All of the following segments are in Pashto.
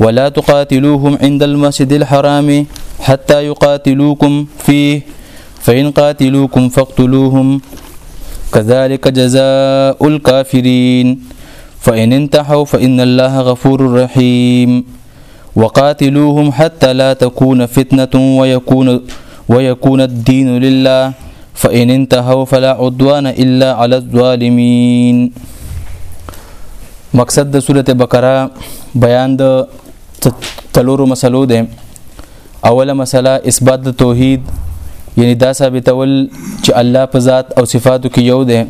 ولا تقاتلوهم عند المسجد الحرام حتى يقاتلوكم فيه فإن قاتلوكم فاقتلوهم كذلك جزاء الكافرين فإن انتحوا فإن الله غفور رحيم وقاتلوهم حتى لا تكون فتنة ويكون ويكون الدين لله فإن انتهوا فلا عدوان إلا على الظالمين مقصد د سورته بقره بیان د تلورو مسلو ده اوله مسله اثبات د توحید یعنی دا ثابتول چې الله په ذات او صفاتو کې یو ده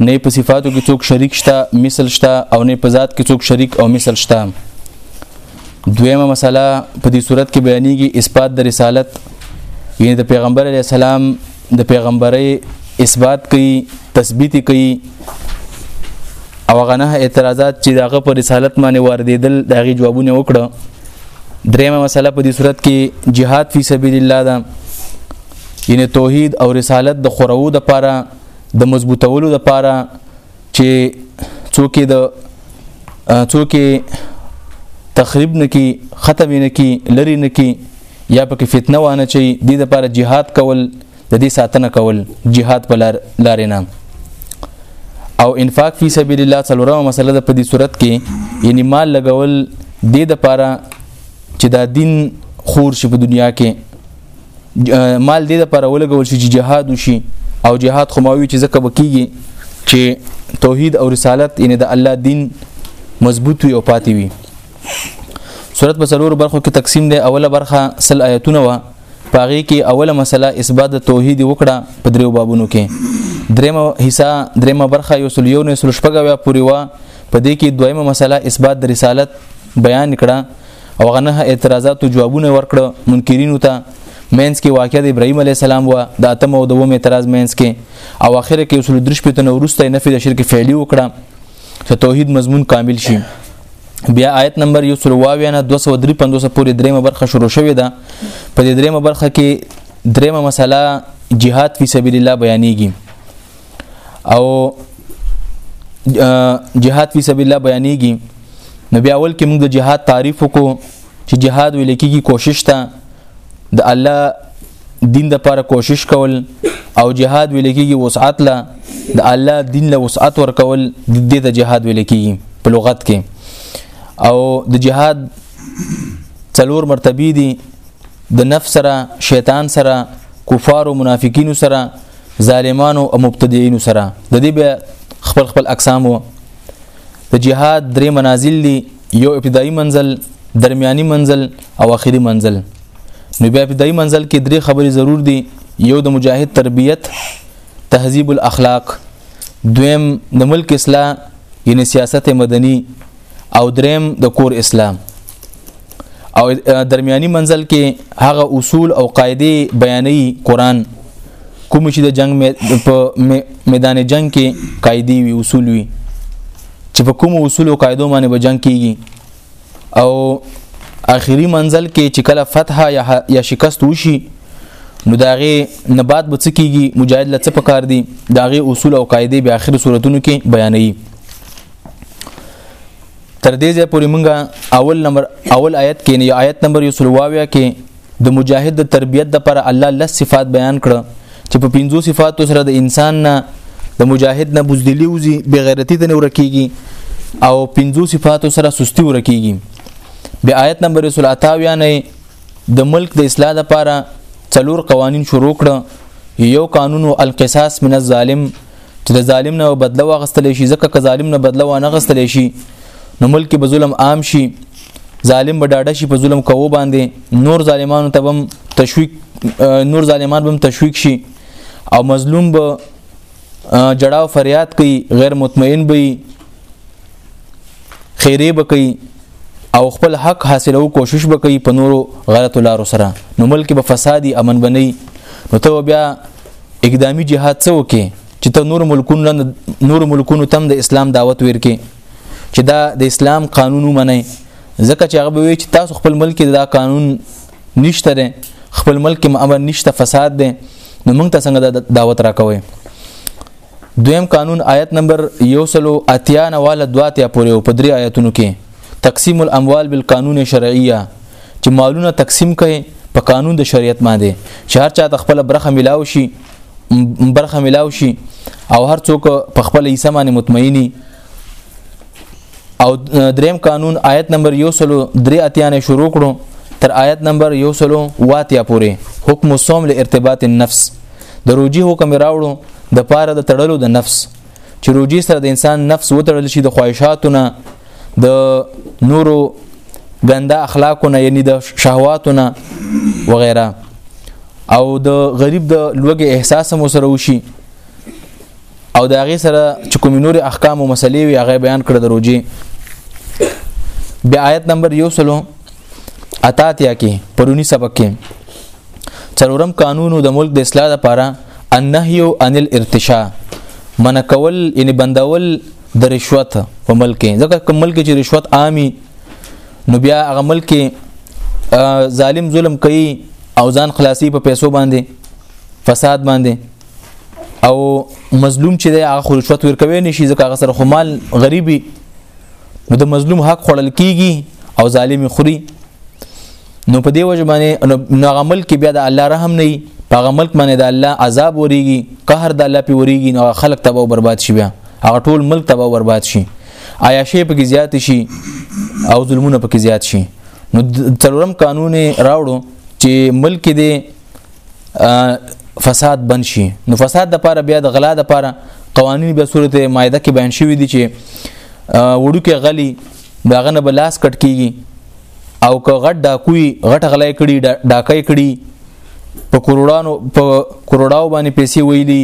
نه په صفاتو کې څوک شریک شته مثل شته او نه په ذات کې څوک شریک او مثل شته دویمه مسله په دې صورت کې بیانېږي اثبات د رسالت یعنی د پیغمبر علی السلام د پیغمبري اثبات کوي تثبیت کوي او غنه اعتراضات چې دغه پر رسالت باندې واردېدل دغه جوابونه وکړه دریمه مسله په دې صورت کې jihad فی سبیل الله ده یعنی توحید او رسالت د خورو د پاره د مضبوطولو د پاره چې څوک د څوک تخریب نکي ختم نکي لری نکي یا پکې فتنه وانه چي د لپاره jihad کول د دې ساتنه کول jihad په لار لارې نه او انفاق فی سبیل الله څلورمه مسله ده په دې صورت کې یعنی مال لګول د لپاره چې دا دین خور شي په دنیا کې مال دې لپاره ولګول شي چې جهاد وشي او جهاد خو ماوي چې زکه بکیږي چې توحید او رسالت یعنی د الله دین مضبوط وي او پاتې وي صورت په څلورو برخو کې تقسیم دی اوله برخه سل آیتونه و پاغي کې اوله مسله اثبات توحید وکړه په دریو بابونو کې دریمه حصہ دریمه برخه یو سل یو نه سل شپږه پوری و په دې کې دویمه مسله اثبات د رسالت بیان کړه او هغه نه اعتراضاتو جوابونه ورکړه منکرینو ته مینس کې واقع د ابراهیم علی السلام و د اتم او دوم اعتراض مینس کې او اخر کې اصول درش په تنه ورسته نفي د شرک فعلی وکړه چې توحید مضمون کامل شي بیا آیت نمبر یو سل واویا نه 235 پورې دریمه برخه شروع شوې ده په دې دریمه برخه کې دریمه مسله جهاد فی سبیل الله بیانېږي او جهاد فی سبیل الله بیانېږي نو بیا اول کې موږ د جهاد تعریف وکړو چې جهاد ویل کېږي کوشش ته د الله دین د لپاره کوشش کول او جهاد ویل کېږي وسعت لا د الله دین له وسعت ور کول د دې د جهاد ویل کېږي په لغت کې او د جهاد څلور مرتبه دي د نفس سره شیطان سره کفار او منافقینو سره ظالمانو او مبتدعين سره د دې به خپل خپل اقسام وو د جهاد درې منازل دي یو ابتدایي منزل درمیاني منزل او آخري منزل نو بیا ابتدایي منزل کې درې خبرې ضرور دي یو د مجاهد تربیت تهذیب الاخلاق دویم د ملک اصلاح یعنی سیاست مدنی او دریم د کور اسلام او درمیاني منزل کې هغه اصول او قاعده بیانې قران کوم چې د جنگ په میدان جنگ کې قاعده وي اصول وي چې په کوم اصول او قاعده باندې به جنگ کیږي او آخري منزل کې چې کله فتح یا شکست وشي نو داغه نبات به څه کیږي مجاهد لڅ پکار دي داغه اصول او قاعده به آخر صورتونو کې بیانوي تر دې ځای پورې مونږه اول نمبر اول آیت کې یا آیت نمبر یو سلواویا کې د مجاهد د تربیت د پر الله لس صفات بیان کړ چې په پنځو صفاتو سره د انسان نه د مجاهد نه بوزدلی وزي بغیرتی ته نه ورکیږي او پنځو صفاتو سره سستی ورکیږي بیا آیت نمبر 28 نه د ملک د اصلاح لپاره څلور قوانین شروع کړ یو قانون القصاص من الظالم چې د ظالم نه بدله واغستل شي ځکه که ظالم نه بدله وانه غستل شي نو ملک به ظلم عام شي ظالم به ډاډه شي په ظلم کوو باندې نور ظالمانو ته هم تشویق نور ظالمان به هم تشویق شي او مظلوم به جړاو فریاد کوي غیر مطمئن به خیره به کوي او خپل حق حاصلو کوشش به کوي په نورو غلط لارو سره نو ملک به فسادي امن بنئ نو ته بیا اقدامي جهاد څه وکي چې ته نور ملکونو نور ملکونو تم د اسلام دعوت ورکې چې دا د اسلام قانون ومني ځکه چې هغه وی چې تاسو خپل ملک دا قانون نشته ده خپل ملک کې امن نشته فساد ده نو موږ ته څنګه دا دعوت راکوي دویم قانون آیت نمبر یو سلو اتیا نه والا دواتیا پورې او په درې آیتونو کې تقسیم الاموال بالقانون شرعیه چې مالونه تقسیم کړي په قانون د شریعت باندې چې هر چا ته خپل برخه ملاو شي برخه ملاو شي او هر څوک په خپل حصہ باندې مطمئني او دریم قانون آیت نمبر یو سلو درې اتیانه شروع کړو تر آیت نمبر یو سلو واتیا پورې حکم الصوم لارتباط النفس د روجي حکم راوړو د پاره د تړلو د نفس چې روجي سره د انسان نفس وتړل شي د خواهشاتونه د نورو ګنده اخلاقونه یعنی د شهواتونه وغیرہ او د غریب د لوګي احساس مو سره وشي او دا غي سره چې کوم نور احکام او مسلې وي هغه بیان کړ د روجي بیا آیت نمبر یو سلو اتاتیا کې پرونی سبق کې څلورم قانون د ملک د اصلاح لپاره النهي عن الارتشاء من کول یعنی بندول د رشوت په ملک کې ځکه کوم ملک چې رشوت عامي نو بیا هغه ملک ظالم ظلم کوي او ځان خلاصي په پیسو باندې فساد باندې او مظلوم چې د هغه رشوت ورکوي نشي ځکه هغه سره خو مال غریبي نو د مظلوم حق خړل کیږي او ظالم خوري نو په دې وجه باندې نو غمل کې بیا د الله رحم نه په غمل کې باندې د الله عذاب وريږي قهر د الله په وريږي نو خلک تباہ او برباد شي بیا هغه ټول ملک تباہ او برباد شي عیاشې په کې زیات شي او ظلمونه په کې زیات شي نو تلورم قانون راوړو چې ملک دې فساد بند شي نو فساد د پاره بیا د غلا د پاره قوانين به صورت مائده کې بیان شوی دي چې وړو کې غلي داغه نه بلاس کټ کیږي او که غټ ډاکوي غټ غلای کړي ډاکای کړي په کروڑانو په کروڑاو باندې پیسې ویلي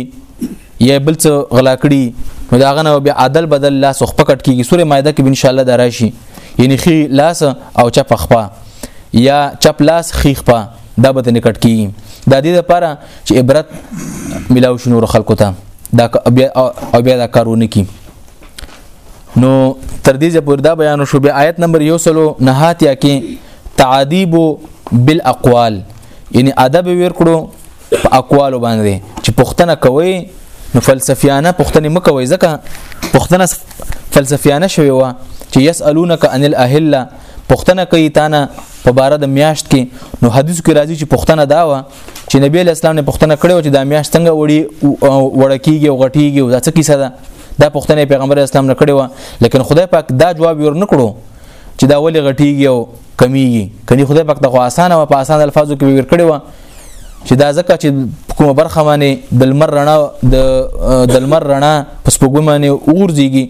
یا بل څه غلا کړي نو داغه نه بیا عدل بدل لاس خو پکټ کیږي سوره مائده کې ان شاء الله دراشي یعنی خي لاس او چپ خپه یا چپ لاس خي خپه دا به نه کټ کی دا دې لپاره چې عبرت ملاو شنو ور خلکو ته دا بیا او بیا دا کارونه کی نو تر دې پورې دا بیان شو بیا آیت نمبر یو سلو نه هاتیا کې تعذيب بالاقوال یعنی ادب ور کړو په اقوال باندې چې پښتنه کوي نو فلسفیانه پښتنه مکوي ځکه پښتنه فلسفیانه شوی و چې يسالونک عن الاهله پښتنه کوي تانه په بار د میاشت کې نو حدیث کې راځي چې پښتنه دا و چې نبی اسلام نه پښتنه کړو چې دا میاشت څنګه وړي وړکیږي او غټیږي او دا څه کیسه ده دا پښتنه پیغمبر اسلام نه کړو لیکن خدای پاک دا جواب ورنکړو چې دا ولې غټیږي او کمیږي کني خدای پاک ته خو اسانه او په اسان الفاظو کې ور کړی و چې دا ځکه چې کومه برخه باندې د لمر رڼا د لمر رڼا په سپوږمۍ باندې اورځيږي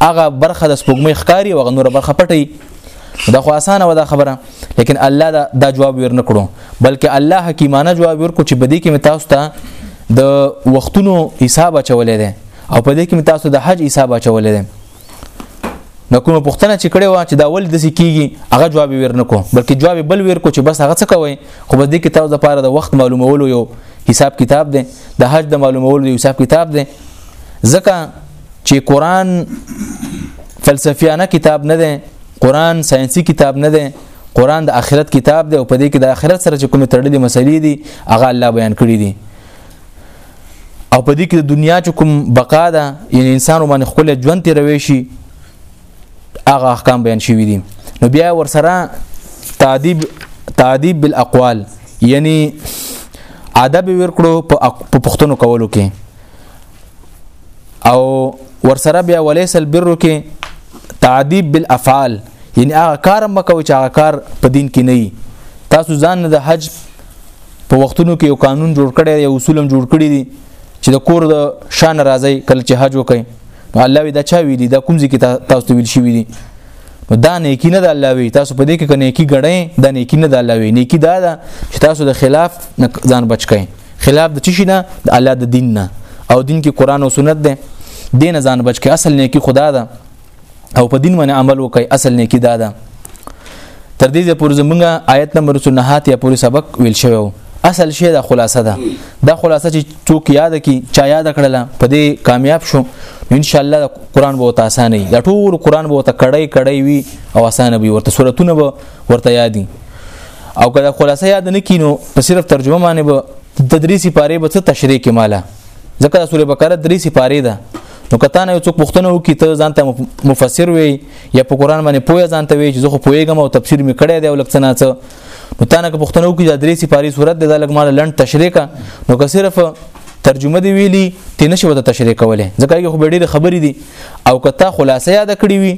هغه برخه د سپوږمۍ ښکاری او نور برخه پټي دا خو اسانه ودا خبره لیکن الله دا, دا جواب ورن کړو بلکې الله حکیمانه جواب ورکړو چې بدی کې تاسو ته د وختونو حساب اچولې ده او په دې کې تاسو د حج حساب اچولې ده نو کومه پوښتنه چې کړې و چې دا ول د سکیږي هغه جواب ورنکو بلکې جواب بل ورکو چې بس هغه څه کوي خو بس دې کې تاسو د پاره د وخت معلومولو یو حساب کتاب دی د حج د معلومولو یو حساب کتاب دی ځکه چې قران فلسفیانه کتاب نه دی قران ساينسي کتاب نه دی قران د آخرت کتاب دی او په دې کې د آخرت سره چې کومې تړلې مسلې دي هغه الله بیان کړې دي او په دې کې د دنیا چې کوم بقا ده یعنی انسان باندې خپل ژوند تیروي شي هغه احکام بیان شوي دي نو بیا ورسره تعذيب تعذيب بالاقوال یعنی ادب ورکړو په پښتنو کولو کې او ورسره بیا وليس البر کې تعذيب بالافعال یعنی هغه کار مکو چې هغه کار په دین کې نه تاسو ځان نه د حج په وختونو کې یو قانون جوړ کړی یو اصول هم جوړ کړی دي چې د کور د شان راځي کله چې حج وکړي نو الله وی دا چا وی دي دا کوم ځکه تاسو ته ویل شوی دي نو دا نیکی نه د الله وی تاسو په دې کې کنه کی غړې دا نیکی نه د الله وی نیکی دا ده چې تاسو د خلاف ځان بچ کړئ خلاف د چشي نه د الله د دین نه او دین کې قران او سنت ده دین ځان بچ کې اصل نه کې خدا ده او په دین باندې عمل وکي اصل نه کې دا ده تر دې پورې زمونږه آیت نمبر 9 یا پورې سبق ویل شوی اصل شی دا خلاصه ده دا خلاصه چې څوک یاد کی چا یاد کړل په دې کامیاب شو ان شاء الله قران به وته اسانه وي دا ټول قران به وته کړی کړی وي او اسانه وي ورته سورتونه به ورته یادي او کله خلاصه یاد نه کینو په صرف ترجمه باندې به تدریسي پاره به څه تشریح کې مالا ځکه د سوره بقره درې سي پاره ده نو کته نه څوک پښتنه وکي ته ځانته مفسر وي یا په قران باندې پوهه ځانته وي چې زه خو پوهیږم او تفسیر می کړی دی ولکته نه څه نو تا نه پښتنه وکي د درې سي پاره صورت د لګ مال لند تشریح کا نو که صرف ترجمه دی ویلی تی نشو ته تشریح کوله ځکه یو خو ډېر خبرې دي او کته خلاصه یاد کړی وي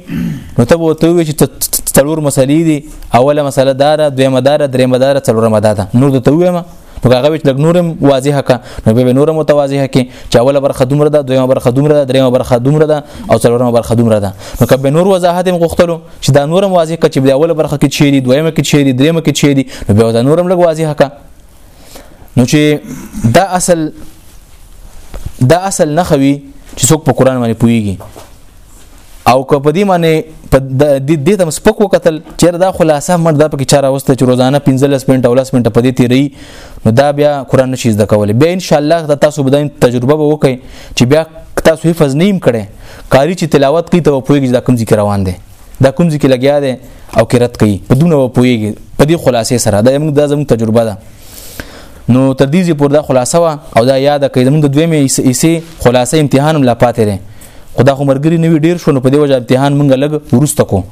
نو ته وته وی چې تلور مسلې دي اوله مسله دار دویمه دار دریمه دار څلورمه دار نور د ته ویمه نو هغه وچ لګ نورم واضح کا نو به نورم متواضح کی چې اوله برخه دومره ده دویمه برخه دومره ده دریمه برخه دومره ده او څلورمه برخه دومره ده نو کبه نور وضاحت هم غوښتلو چې دا نورم واضح کا چې د اوله برخه کې چیرې دویمه کې چیرې دریمه کې چیرې نو به دا نورم لګ واضح کا نو چې دا اصل دا اصل نه خوي چې څوک په قران باندې پويږي او که په دې معنی په دې دې تم سپک وکتل چې دا خلاصه مر دا پکې چاره وسته چې روزانه 15 منټه او 10 منټه په دې تیری نو دا بیا قران نشي زده کولای بیا ان شاء الله دا تاسو بداین تجربه به وکړي چې بیا تاسو حفظ نیم کړي قاری چې تلاوت کوي ته پوهیږي دا کوم ذکر روان دي دا کوم ځکه لګیا دی او کرت کوي په دونه و پويږي په دې خلاصې سره دا موږ د زموږ تجربه ده نو تر دې چې پر دا خلاصه وا او دا یاد کړئ زموږ د دویمه ایسه خلاصې امتحان هم لا پاتې دی خدا خو مرګري نوی ډیر شو نو په دې وجه امتحان مونږ لګ ورسته کو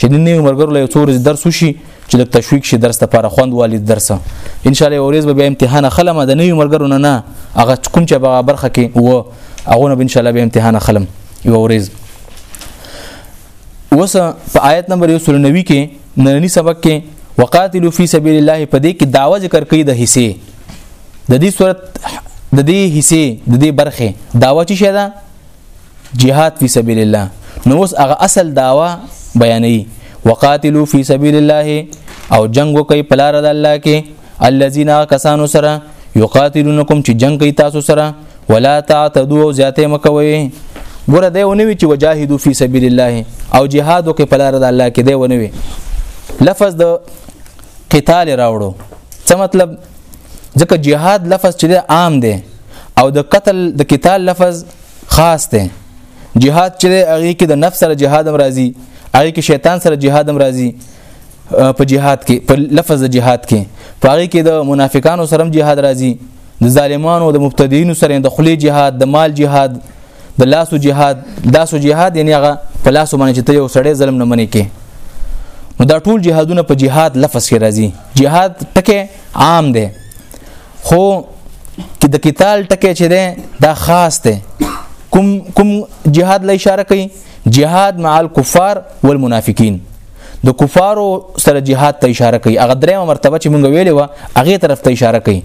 چې د نوی مرګرو له څور درس وشي چې د تشویق شي درس لپاره خوند والي درس ان شاء الله ورځ به امتحان خلمه د نوی مرګرو نه نه هغه کوم چې برخه کې و هغه نه ان شاء الله به امتحان خلم یو ورځ اوس په آیت نمبر 190 کې نننی سبق کې وقاتلو فی سبیل الله په دې کې داوا ذکر کړي د حصے د دې صورت د دې حصے د دې برخه داوا چې شه ده جهاد فی سبیل الله نو اوس هغه اصل داوا بیانې وقاتلو فی سبیل الله او جنگ وکي پلار د الله کې الذين کسانو سره یقاتلونکم چې جنگ کوي تاسو سره ولا تعتدوا زیاته مکوي ګوره دی ونوي چې وجاهدوا فی سبیل الله او جهاد وکي په لار د الله کې دی ونوي لفظ د قتال راوړو څه مطلب ځکه جهاد لفظ چې عام دی او د قتل د قتال لفظ خاص دی جهاد چې هغه کې د نفس سره جهاد هم راځي هغه کې شیطان سره جهاد هم راځي په جهاد کې په لفظ جهاد کې پاره کې د منافقانو سره جهاد راځي د ظالمانو د مبتدیینو سره د خلی جهاد د مال جهاد د لاسو جهاد داسو جهاد یعنی هغه په لاسو باندې چې ته یو سړی ظلم نه منې کې نو دا ټول جهادونه په جهاد لفظ کې راځي جهاد ټکه عام دی خو کې د قتال ټکه چې دی دا خاص دی کوم کوم جهاد له اشاره کوي جهاد مع الكفار والمنافقين د کفارو سره جهاد ته اشاره کوي هغه درېمه مرتبه چې مونږ ویلې و هغه طرف ته اشاره کوي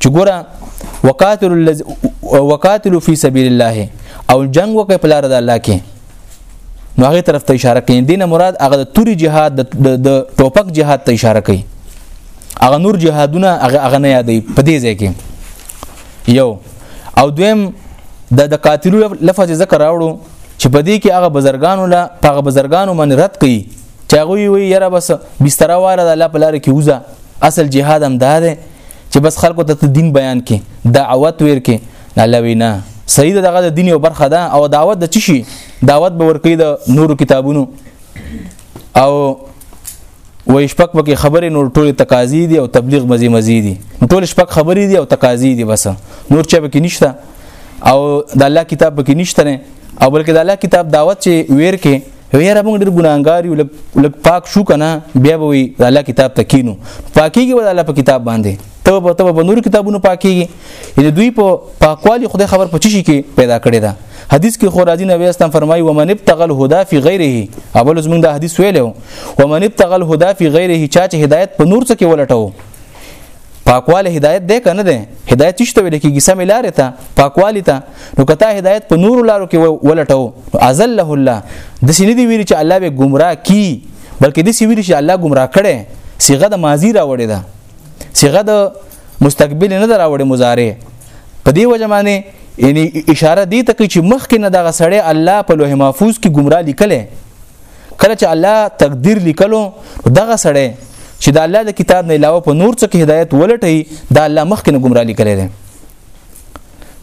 چې ګوره وقاتل الذ... وقاتل فی سبیل الله او جنگ وکړي په لار د الله کې نو هغه طرف ته اشاره کوي دینه مراد هغه د توري جهاد د ټوپک جهاد ته اشاره کوي هغه نور جهادونه هغه هغه نه یادې په دې ځای کې یو او دویم د د قاتلو لفظ ذکر راوړو چې په دې کې هغه بزرګانو لا هغه بزرګانو باندې رد کړي چې هغه وی یاره بس بستر واره د الله په لار کې وځه اصل جهاد هم دا دی چې بس خلکو ته دین بیان کې دعوت ور کې الله وینا صحیح دغه د دین یو برخه ده او دعوت د چی شي دعوت به ورکې د نورو کتابونو او و شپک پکې خبرې نور ټول تقاضي دي او تبلیغ مزي مزي دي ټول شپک خبرې دي او تقاضي دي بس نور چا پکې نشته او د الله کتاب پکې نشته نه او بلکې د الله کتاب دعوت چې ویر کې ویره موږ ډېر ګناګار یو لک پاک شو کنه بیا به وي د الله کتاب ته کینو پاکیږي ول الله په کتاب باندې ته په ته په نور کتابونو پاکیږي یعنی دوی په پاکوالي خدای خبر پچی شي کې پیدا کړی دا حدیث کې خو راځي نبی اسلام فرمایي ومن ابتغل هدا فی غیره اول زمونږ دا حدیث ویلو ومن ابتغل هدا فی غیره چا چې هدایت په نور څه کې ولټو پاکواله هدایت دی کنه دی هدایت چې ته ویل کېږي سم لارې ته پاکوالی ته نو کته هدایت په نور لارو کې ولټو ازله الله د سینې دی ویل چې الله به گمراه کی بلکې د سینې ویل چې الله گمراه کړي صيغه د ماضی راوړې ده صيغه د مستقبل نه راوړې مضارع په دې وجه باندې یعنی اشاره دی ته چې مخکې نه دغه سړی الله په لوح محفوظ کې گمراه لیکلې کله چې الله تقدیر لیکلو دغه سړی چې د الله د کتاب نه علاوه په نور څه کې هدایت ولټي دا الله مخکې نه گمراه لیکلی دی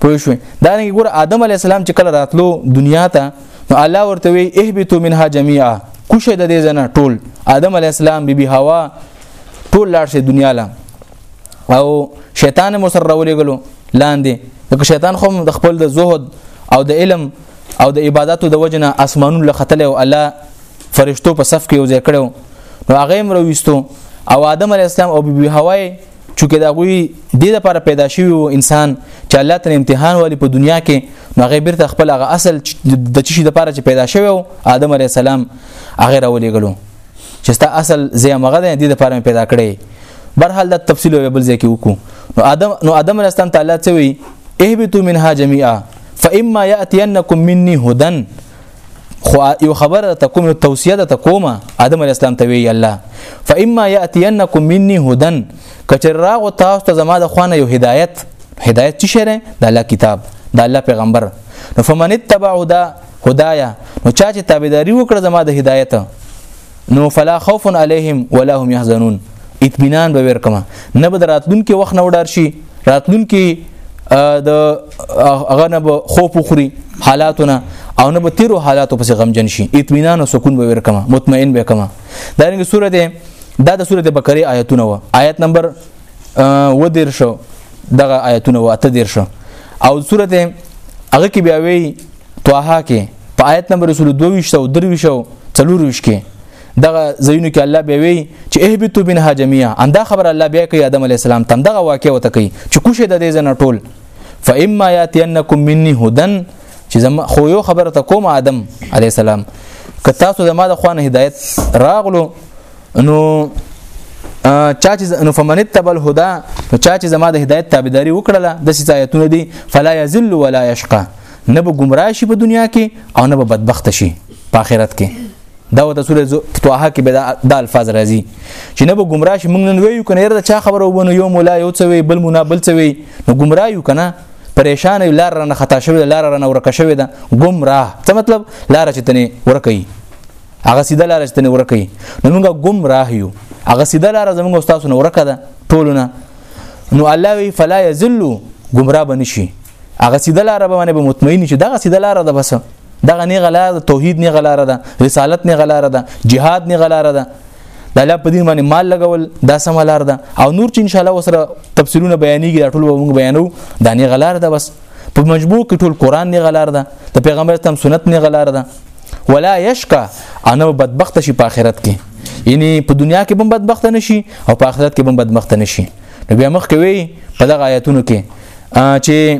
پوه شو دا نه ګور آدم علی السلام چې کله راتلو دنیا ته نو الله ورته وی اهبتو منها جميعا کوشه د دې زنه ټول آدم علی السلام بیبي بی حوا ټول لاړ شي دنیا لا او شیطان مو سره ولېګلو لاندې د شیطان خو د خپل د زهد او د علم او د عبادتو د وجنه اسمانونو لختل او الله فرشتو په صف کې یو ځای کړو نو هغه هم رويستو او آدم علی السلام او بیبي حوای چونکه دا غوي د دې لپاره پیدا شوی وو انسان چې الله تعالی امتحان والی په دنیا کې نو هغه بیرته خپل هغه اصل د چشي د لپاره چې پیدا شوی وو آدم علی السلام هغه راولېګلو چې ستا اصل زې مغه د دې لپاره پیدا کړي برحال د تفصیل بل ځای کې وکړو نو آدم نو آدم علی السلام تعالی څه وی اهبتو منها جميعا فاما ياتينكم مني هدى خو یو خبره ته کوم توصیه ده ته کومه ادم علی السلام ته وی الله فاما ياتينكم مني هدى کچر راغو تاسو ته زما د خوانه یو هدایت هدایت چې شره د الله کتاب د الله پیغمبر نو فمن اتبع هدا هدايا نو چا چې تابعداري وکړه زما د هدایت نو فلا خوف علیهم ولا هم يحزنون اطمینان به ورکما نه به راتلونکي وخت نه وډار شي راتلونکي د هغه نه به خوف خوري حالاتونه او نه به تیرو حالاتو پس غمجن شي اطمینان او سکون به ورکما مطمئن به کما دا رنګ سورته دا د سورته بقره آیتونه و آیت نمبر و دیر شو دغه آیتونه واته دیر شو او سورته هغه کې بیا وی طه کې په آیت نمبر 22 او 23 او 24 کې دغه زینو کې الله به وی چې اهبتو بنها جميعا اندا خبر الله بیا کوي آدم علی السلام تم دغه واقع وته کوي چې کوشه د دې زنه ټول فاما یاتینکم مني هدن چې زما خو یو خبره ته کوم آدم علی السلام که تاسو زما د خوانه هدایت راغلو نو چا چې نو فمن تبل هدا نو چا چې زما د هدایت تابعداري وکړله د سې آیتونه دي فلا یذل ولا یشقا نه به گمراه شي په دنیا کې او نه به بدبخت شي په آخرت کې دا وته سوره توه کې به دا الفاظ راځي چې نه به گمراه شي موږ نن ویو کنه یره چا خبره وبنو یو مولا یو څوي بل مونا بل څوي نو گمراه یو کنه پریشان یو لار رانه خطا شوی ده لار رانه ورکه شوی ده گمراه څه مطلب لار چې تنه ورکه هغه سیده لار چې تنه ورکه نو موږ گمراه یو هغه سیده لار زموږ استاد نه ورکه ده ټولونه نو الله وی فلا یذل گمراه بنشي هغه سیده لار به باندې به مطمئن شي دغه سیده لار ده بس دغه نه غلار توحید نه غلار ده رسالت نه غلار ده جهاد نه غلار ده د الله په دین باندې مال لګول دا سم لار ده او نور چې ان شاء الله وسره تفصیلونه بیانېږي دا ټول به موږ بیانو دا نه غلار ده بس په مجموع کې ټول قران نه غلار ده د پیغمبر تم سنت نه غلار ده ولا یشکا انا بدبخت شي په آخرت کې یعنی په دنیا کې هم بدبخت نشي او په آخرت کې هم بدبخت نشي نو بیا مخ کوي په دغه آیاتونو کې چې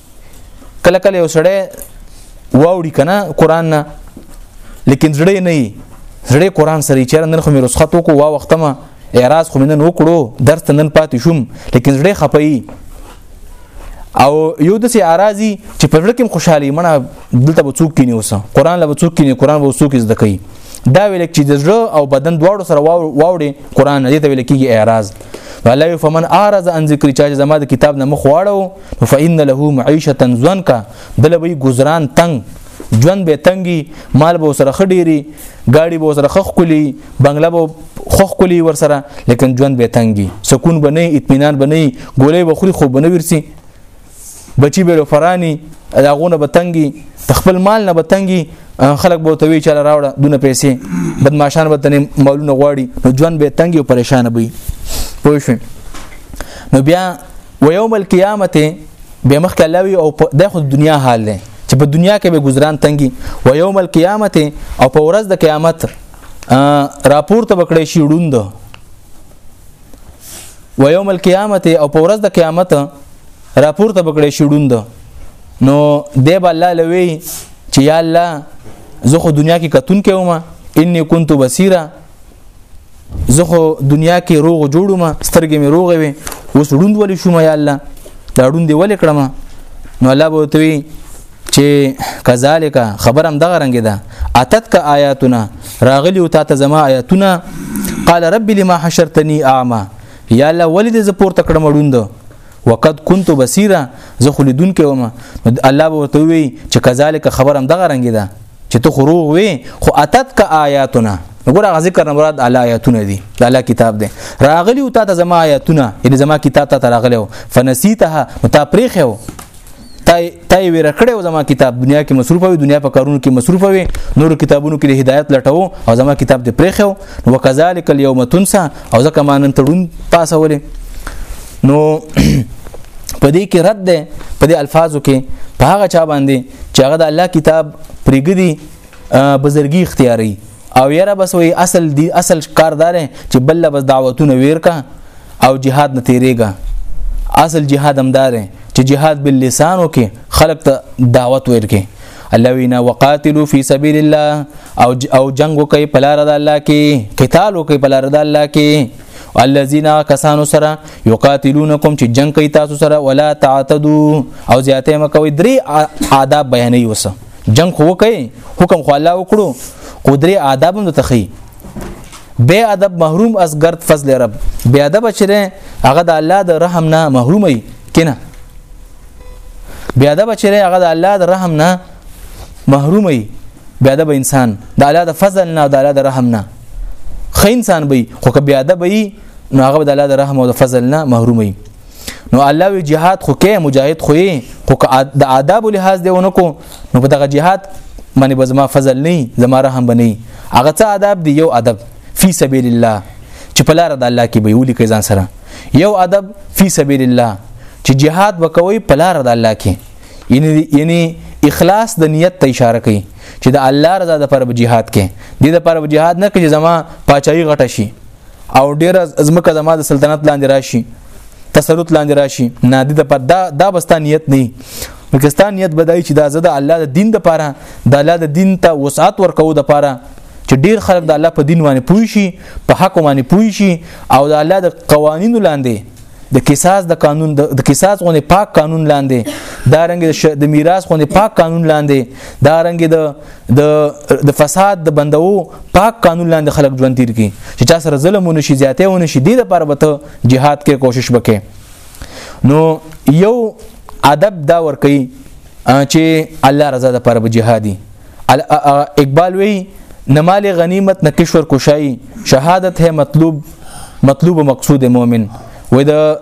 کله کله یو سړی واوړي کنه قران نه لیکن زړه نه وي زړه قران سره چیرې نن خو مې رسخت وکړو وا وخت ما اعتراض خو نن وکړو درس نن پاتې شوم لیکن زړه خپي او یو د سي اراضي چې په ورکه خوشحالي منه دلته به څوک کینی اوسه قران له څوک کینی قران به څوک زده کوي دا ویل چې د زړه او بدن دواړو سره واوړي قران دې ته ویل کېږي اعتراض ولا فمن اعرض عن ذکر چا زما د کتاب نه مخ واړو فإن له معيشه ضنکا دله وی گزاران تنگ ژوند به تنګي مال به سره خډيري گاډي به سره خخ کلی بنگله به خخ کلی ور سره لیکن ژوند به تنګي سکون به نه اطمینان به نه ګولې به خوري خو به نه ورسي بچي به فرانی داغونه به تنګي تخپل مال نه به تنګي خلک به توی چاله راوړه دونه پیسې بدمعشان به تنه مالونه غواړي نو ژوند به تنګي او پریشان وي پوه شئ نو بیا و یوم القیامت به مخ کلاوی او د خود دنیا حال دی چې په دنیا کې به گزاران تنګي و یوم القیامت او په ورځ د قیامت راپور ته بکړې شي ړوند و یوم القیامت او په ورځ د قیامت راپور ته بکړې شي ړوند نو دی به الله لوي چې یا الله زه خو دنیا کې کتون کې ومه انی كنت بصیره زه خو دنیا کې روغ جوړم سترګې مې روغې وي اوس ړوند ولې شوم یا الله دا ړوند دی ولې کړم نو الله به توي چې کذالک خبرم دغه رنګ ده اتت کا آیاتنا راغلی او تا ته زما آیاتونه قال رب لما حشرتنی اعما یا الله ولې دې زپور تکړه مړوند وقد كنت بصيرا زه خلدون کې ومه الله به ورته وي چې کذالک خبرم دغه رنګ ده چې ته خو روغ وې خو اتت کا آیاتنا وګوره هغه ذکر نه مراد الله آیاتونه دي د الله کتاب دی راغلی او تا ته زما آیاتونه یعنی زما کتاب ته راغلی او فنسیتها متا پریخو تای تای وی رکړې زما کتاب دنیا کې مصروف وي دنیا په کارونو کې مصروف وي نور کتابونو کې هدایت لټاو او زما کتاب دې پریخو نو وکذالک اليوم تنسا او ځکه ما نن تړون پاسولې نو په دې کې رد ده په دې الفاظو کې په هغه چا باندې چې هغه د الله کتاب پرېګدي بزرګي اختیاري او یره بس وي اصل دی اصل کاردار چې بل بس دعوتونه ویرکا او جهاد نه تیریږي اصل جهاد همدار چې جهاد باللسان وکي خلق ته دعوت ورکي الله وینا وقاتلو فی سبیل الله او او جنگ وکي په لار د الله کې قتال وکي په لار د الله کې الذين كسانو سره يقاتلونكم چې جنگ کوي تاسو سره ولا تعتدوا او زیاتې مکوي درې آداب بیانې وسه جنگ خو کوي حکم خو الله وکړو قدرې آداب هم تخي بے ادب محروم از گرد فضل رب بے ادب چره هغه د الله د رحم نه محروم ای کنه بے ادب چره هغه د الله د رحم نه محروم ای بیا د انسان د الله د فضل نه د الله د رحم نه خې انسان به خو که بی ادب وي نو هغه د الله د رحم او د فضل نه محروم وي نو الله وی جهاد خو کې مجاهد خو یې خو د آداب لحاظ دی ونکو نو په دغه جهاد باندې به زما فضل نه زما رحم بنئ هغه څه آداب دی یو ادب فی سبیل الله چې په لار د الله کې به ولي کزان سره یو ادب فی سبیل الله چې جهاد وکوي په لار د الله کې یعنی یعنی اخلاص د نیت ته اشاره کوي چې د الله رضا د پر جهاد کې د د پر جهاد نه کې زما پاچاهي غټه شي او ډیر ازمکه زما د سلطنت لاندې راشي تسلط لاندې راشي نه د پر دا دا بستا نیت نه پاکستان نیت بدای چې دا زده الله د دین د پاره د الله د دین ته وسعت ورکو د پاره چې ډیر خلک د الله په دین باندې پوي شي په حق باندې پوي شي او د الله د قوانینو لاندې د قصاص د قانون د قصاص غونې پاک قانون لاندې دا رنګ د میراث غونې پاک قانون لاندې دا رنګ د د د فساد د بندو پاک قانون لاندې خلک ژوند تیر کی چې چا سره ظلم ونشي زیاته ونشي د لپاره به ته jihad کې کوشش وکې نو یو ادب دا ور کوي چې الله رضا د پر جهادي اقبال وی نه مال غنیمت نه کشور کوشای شهادت ہے مطلوب مطلوب و مقصود مؤمن و د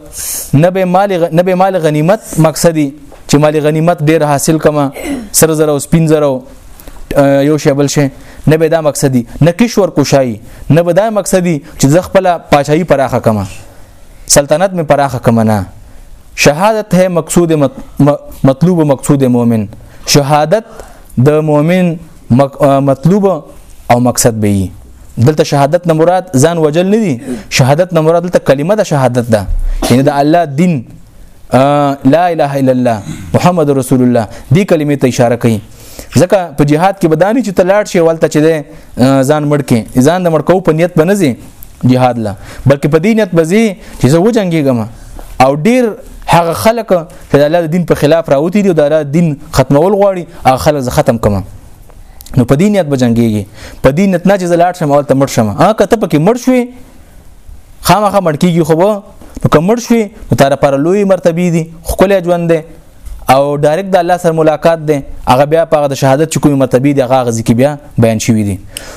نبه مال نبه مال غنیمت مقصدی چې مال غنیمت ډیر حاصل کما سر زره او سپین زره یو شی بل شی نه به دا مقصدی نه کشور کوشای نه به دا مقصدی چې زه خپل پاچاهي پراخه کما سلطنت می پراخه کما نه شهادت ہے مقصود مطلوب مقصود مؤمن شهادت د مؤمن مطلوب او مقصد به وي دلته شهادت نه مراد ځان وجل نه دي شهادت نه مراد دلته کلمه د شهادت ده یعنی د الله دین لا اله الا الله محمد رسول الله دې کلمې ته اشاره کوي ځکه په جهاد کې بدانی چې تلاړ شي ولته چې ځان مړ کې ځان د مړکو په نیت بنځي جهاد لا بلکې په دې نیت بځي چې زه وجنګیږم او ډیر هغه خلک چې د الله دین په خلاف راوتی دي او د الله دین ختمول غواړي هغه خلک زه ختم کوم نو په دې نیت بجنګيږي په دې نیت نه چې زلاټ شم او ته مړ شم ا کته پکې مړ شوې خامخا مړ کیږي خو نو که مړ شوې نو تر پر لوی مرتبه دي خپل ژوند دی او ډایرکټ د الله سره ملاقات دی هغه بیا په د شهادت چې کومه مرتبه دی هغه ځکه بیا بیان شوی دی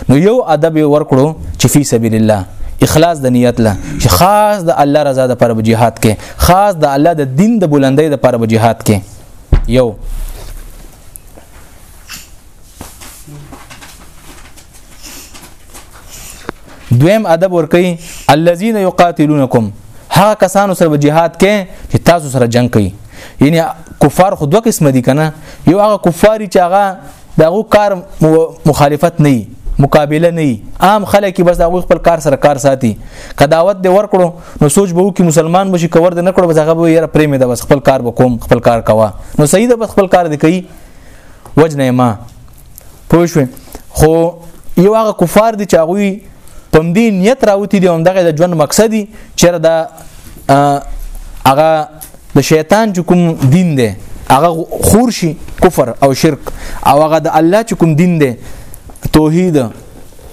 نو یو ادب ورکړو چې فی سبیل الله اخلاص د نیت له چې خاص د الله رضا د پر جهاد کې خاص د الله د دین د بلندۍ د پر جهاد کې یو دویم ادب ورکي الذين يقاتلونكم هغه کسانو سره جهاد کې چې تاسو سره جنگ کوي یعنی کفار خو دوه قسم دي کنه یو هغه کفاری چې هغه دغه کار مخالفت نه مقابله نه عام خلک بس هغه خپل کار سره کار ساتي کداوت دی ورکړو نو سوچ به وو کې مسلمان بشي کور دی نکړو بس هغه به یې پرې مې د بس خپل کار وکوم خپل کار کوا نو صحیح ده بس خپل کار دی کوي وجنه ما پوه شو خو یو هغه کفار دي چې هغه پم دې نیت راوتی دی هم دغه د ژوند مقصد دی چې دا هغه د شیطان چې کوم دین دی هغه خور شي کفر او شرک او هغه د الله چې کوم دین دی توحید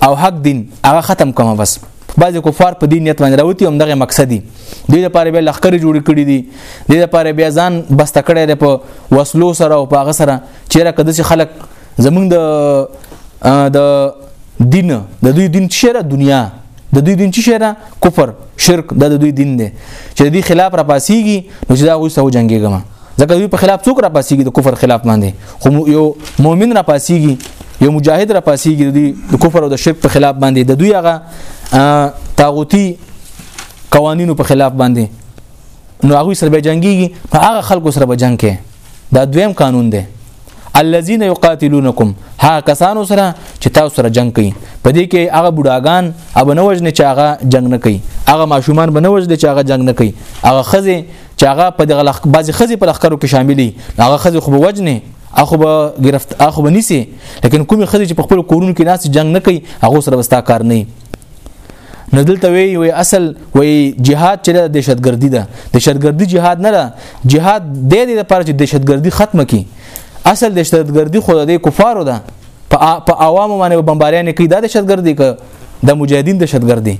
او حق دین هغه ختم کوم بس بعضې کفار په دې نیت باندې راوتی هم دغه مقصدي دې لپاره بیا لخر جوړ کړي دي دې لپاره بیا ځان بسته کړی دی په وسلو سره او په هغه سره چیرې کده چې خلک زمونږ د د دین د دوی دین چیرې دنیا د دوی دین چیرې کفر شرک د دوی دین دی چې دې خلاف را پاسيږي نو چې دا غوسه و جنگيږم ځکه دوی په خلاف څوک را پاسيږي د کفر خلاف باندې خو یو مؤمن را پاسيږي یو مجاهد را پاسيږي د کفر او د شرک په خلاف باندې د دوی هغه طاغوتی قوانینو په خلاف باندې نو هغه سره به جنگيږي په هغه خلکو سره به جنگ کې دا دویم قانون دی الذين يقاتلونكم ها کسانو سره چې تاسو سره جنگ کوي په دې کې هغه بډاګان اب نه وجنه چې هغه جنگ نه کوي هغه ماشومان به نه وجنه چې هغه جنگ نه کوي هغه خزه چې هغه په دغه لخ بعضی خزي په لخرو کې شاملي هغه خزي خو به وجنه اخو به گرفت اخو به نسی لیکن کومي خزي چې په خپل کورونو کې ناس جنگ نه کوي هغه سره وستا کار نه نه دلته وی وی اصل وی جهاد چې د دهشتګردي ده دهشتګردي جهاد نه ده جهاد د دې لپاره چې دهشتګردي ختمه کی اصل دهشتګردي خو د کفارو ده په عوامو باندې بمباریان کوي دا دهشتګردي که د مجاهدین دهشتګردي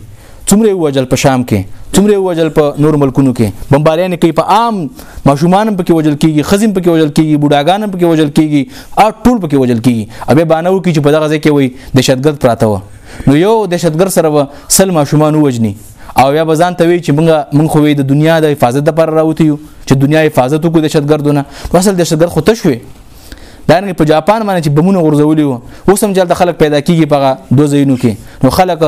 څومره وجل په شام کې څومره وجل په نور ملکونو کې بمباریان کوي په عام ماشومان په کې وجل کیږي خزم په کې وجل کیږي بوډاګان په کې وجل کیږي او ټول په کې وجل کیږي ابه بانو کې چې په دغه ځای کې وي دهشتګرد پراته و نو یو دهشتګر سره و سل ماشومان وجني او یا بزان ته وی چې موږ موږ خو د دنیا د حفاظت لپاره راوتی یو چې دنیا حفاظت وکړو دهشتګردونه اصل دهشتګر خو تشوي دا نه په جاپان باندې چې بمونه غورځولي وو اوس هم جلد خلک پیدا کیږي په دوه ځایونو کې نو خلک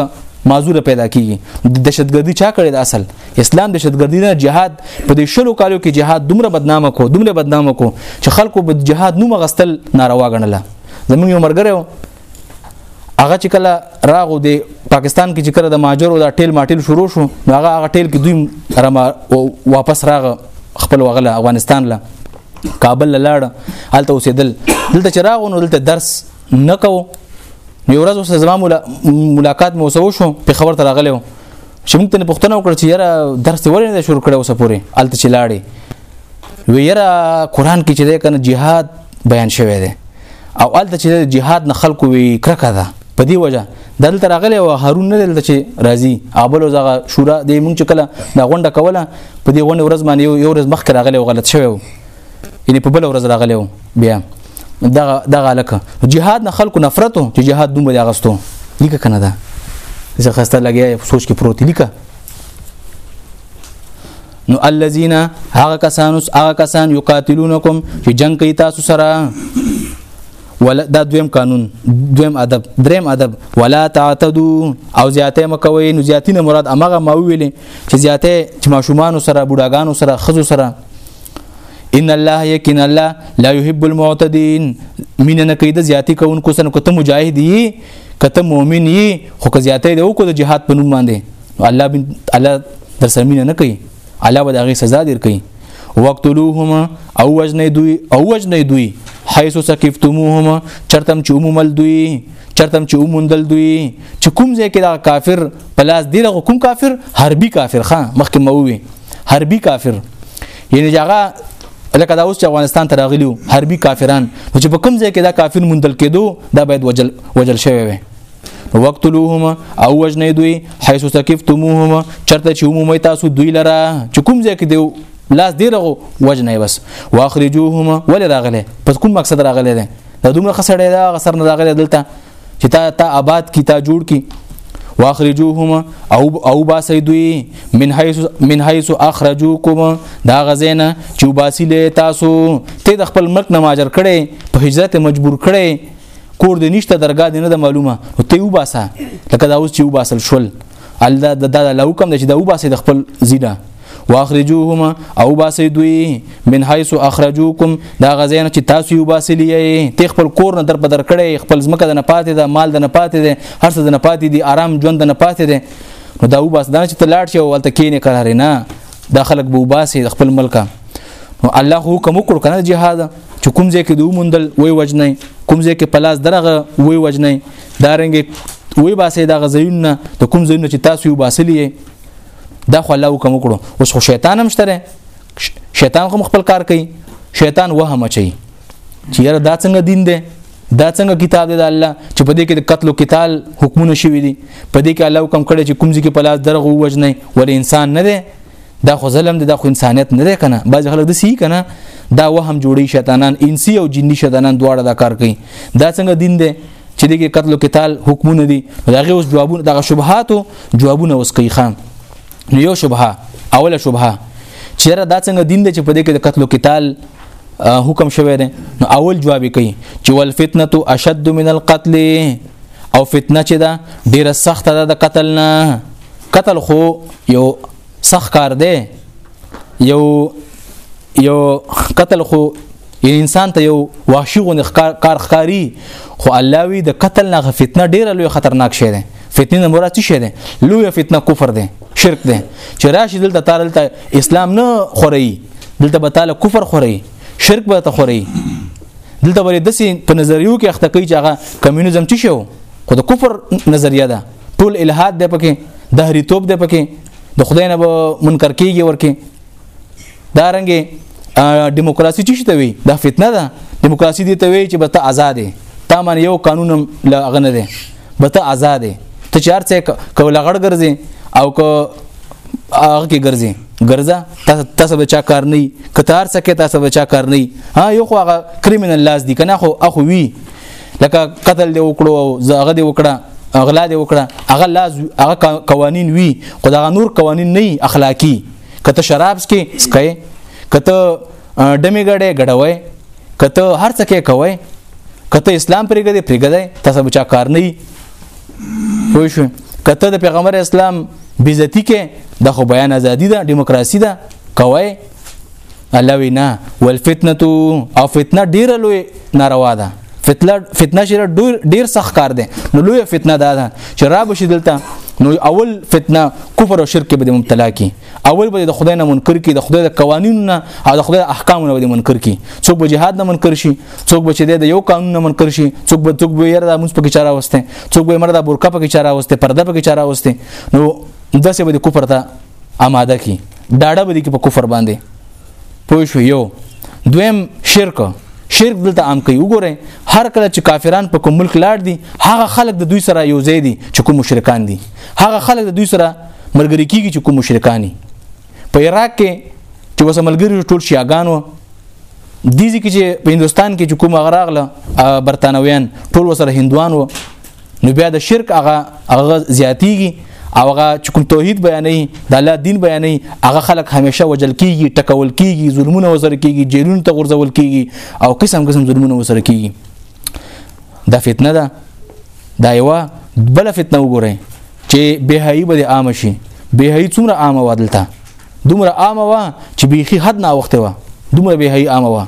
معذور پیدا کیږي د دهشتګردي چا کړی د اصل اسلام دهشتګردي نه جهاد په دې شلو کالو کې جهاد دومره بدنامه کو دومره بدنامه کو چې خلکو به جهاد نوم غستل ناروا غنله زمونږ یو مرګره هغه چې کله راغو دی پاکستان کې چې کله د ماجرو دا ټیل ماټیل شروع شو نو هغه هغه ټیل کې دوی رما واپس راغ خپل وغله افغانستان له کابل لاړ هلته اوسېدل دلته چې راغو نو دلته درس نه کو یو ورځ اوس زما ملاقات مو وسو شو په خبر تر غلې چې موږ ته پښتنه وکړ چې یاره درس ولې نه شروع کړو اوس پورې هلته چې لاړې ویره قران کې چې ده کنه jihad بیان شوی دی او الته چې د جهاد نه خلکو وی کرکه ده په دی وجه دلته راغلی او هارون نه دلته چې راځي ابل زغه شورا د مونږ چې کله دا غونډه کوله په دی غونډه ورځ باندې یو ورځ مخ راغلی او غلط شوی یعنی په بل ورځ راغلی بیا دغه دغه لکه جهاد نه خلکو نفرت چې جهاد دومره اغستو لیکه کنه دا زه خسته لګیا سوچ کې پروت لیکه نو الذين هغه کسان هغه کسان یقاتلونکم چې جنگ کوي تاسو سره ولا دا دویم قانون دویم ادب دریم ادب ولا تعتدوا او زیاته مکوي نو زیاتینه مراد امغه ما ویلې چې زیاته چې ماشومان سره بوډاګانو سره خزو سره ان الله یقین الله لا يحب المعتدين مين نه کید زیاتی کوونکو سره کوته مجاهد یي کته مؤمن یي خو که زیاته دی او کو د جهاد په نوم باندې نو الله بن الله در سره مين نه کوي الله به دغه سزا در کوي وقتلوهما او وجنې دوی او وجنې دوی حيث سقفتموهما چرتم چې عمومل دوی چرتم چې عموندل دوی چې کوم ځای کې دا کافر پلاس دی لغه کوم کافر حربي کافر خان مخکې مووي حربي کافر یعنی هغه لکه دا اوس چې افغانستان ته راغلیو حربي کافران چې په کوم ځای کې دا کافر مندل کېدو دا باید وجل وجل شوی وي نو وقتلوهما او وجنې دوی حيث سکفتموهما چرته چې عمومي تاسو دوی لره چې کوم ځای کې دی لاس دی رغو وجنې بس واخرجوهما ول راغله پس کوم مقصد راغله ده دا دومره خسړې دا غسر نه راغله دلته چې تا تا آباد کی تا جوړ کی واخرجوهما او او باسي دوی من حيث من حيث اخرجوكم دا غزينه چې باسي له تاسو ته د خپل ملک نه ماجر کړي په هجرت مجبور کړي کور دې نشته درګه دې نه د معلومه او ته وباسه لکه دا اوس چې وباسل شول الله د دا له حکم چې دا وباسه د خپل زیدا واخرجوهما او باسي دوی من حيث اخرجوكم دا غزين چې تاسو یو باسلی یې ته خپل کور نه در په در کړې خپل ځمکه د نه پاتې ده مال د نه پاتې ده هر څه د نه پاتې دي آرام ژوند د نه پاتې ده نو دا و باس دا چې تلاړ شي او ولته کینې قرار نه دا خلک بو باسي خپل ملک نو الله حکم وکړ کنه جهاد چې کوم ځای کې دوی مندل وای وجنې کوم ځای کې پلاس درغه وای وجنې دا رنګ وای باسي دا غزيون نه د کوم ځای نه چې تاسو یو باسلی دا خو الله حکم وکړو اوس خو شیطان هم شته شیطان هم خپل کار کوي شیطان وهم چي چې یاره دا څنګه دین دی دا څنګه کتاب دی د الله چې په دې کې د قتل او قتال حکمونه شوي دي په دې کې الله حکم کړی چې کوم ځکه په لاس درغه وجنې ول انسان نه دی دا خو ظلم دی دا خو انسانیت نه دی کنه بعض خلک د سی کنه دا وهم جوړی شیطانان انسی او جنی شیطانان دواړه دا کار کوي دا څنګه دین دی چې دغه قتل او قتال حکمونه دي دغه اوس جوابونه دغه شبهات او جوابونه اوس کوي خان نو یو شبهه اوله شبهه چیرې دا څنګه دین دی چې په دې کې د قتل او قتال حکم شوی دی نو اول جواب کوي چې ول فتنه اشد من القتل او فتنه چې دا ډیره سخته ده د قتل نه قتل خو یو سخت کار دی یو یو قتل خو انسان ته یو وحشي غو کار ښکاری خو الله وی د قتل نه فتنه ډیره لوی خطرناک شی ده فتنه نه مراد څه ده لوی فتنه کفر ده شرک ده چې راشي دلته تعالی ته اسلام نه خوري دلته به تعالی کفر خوري شرک به ته خوري دلته به د په نظریو کې اخته کوي چې هغه کمیونیزم څه شو خو د کفر نظریه ده ټول الہات دی پکې دهری توپ دی پکې د خدای نه منکر کیږي ورکه دا رنګه دیموکراسي چې شته وي دا فتنه ده دیموکراسي دي ته وي چې بته آزاد تا من یو قانون لا غنه ده بته آزاد ته چار څه کول غړ ګرځي او کو هغه کې ګرځي ګرځا تاسو به چا کار نه کتار څه کې تاسو به چا کار نه ها یو خو هغه کریمینل لاس دي کنه خو اخو وی لکه قتل دی وکړو او زغه دی وکړه اغلا دی وکړه هغه لاز هغه قوانين وی خو دا نور قوانين نه اخلاقی کته شراب سکي سکي کته ډمه غړې غړوي کته هر څه کې کوي کته اسلام پرېګدې پرېګدې تاسو بچا کار نه وي شو کته د پیغمبر اسلام بیزتی کې د خو بیان ازادي ده دیموکراسي ده کوي الله وینا والفتنه او فتنه ډیره لوی ناروا ده فتنه فتنه شر ډیر سخت کار دی نو لوی فتنه دا ده چې را بشي دلته نو اول فتنه کفر او شرک به مبتلا کی اول به د خدای نه منکر کی د خدای د قوانینو نه او د خدای احکام نه به منکر کی څوک به جهاد نه منکر شي څوک به چې د یو قانون نه منکر شي څوک به څوک به یره د موږ پکې چاره وسته څوک به مردا برکا پکې چاره وسته پرده پکې چاره وسته نو داسې به د کفر ته اماده کی داړه به دي په کفر باندې پوه شو یو دویم شرک شرک دلته عام کوي وګوره هر کله چې کافران په کوم ملک لاړ دي هغه خلک د دوی سره یو ځای دي چې کوم مشرکان دي هغه خلک د دوی سره ملګری کیږي چې کوم مشرکانی په عراق کې چې وسه ملګری ټول شیعاګانو دیزی کې چې په هندستان کې چې کوم غراغله برتانویان ټول وسره هندوان وو نو بیا د شرک هغه هغه زیاتیږي او هغه چې کوم توحید بیانې د الله دین بیانې هغه خلک همیشه وجل کیږي ټکول کیږي ظلمونه وسره کیږي جیلون ته غورځول کیږي او قسم قسم ظلمونه وسره کیږي دا فتنه ده دا یو بل فتنه وګورئ چې بهایي به عام شي بهایي څومره عامه وادلته دومره عامه وه چې بیخي حد نه وخته وه دومره به هي عامه وه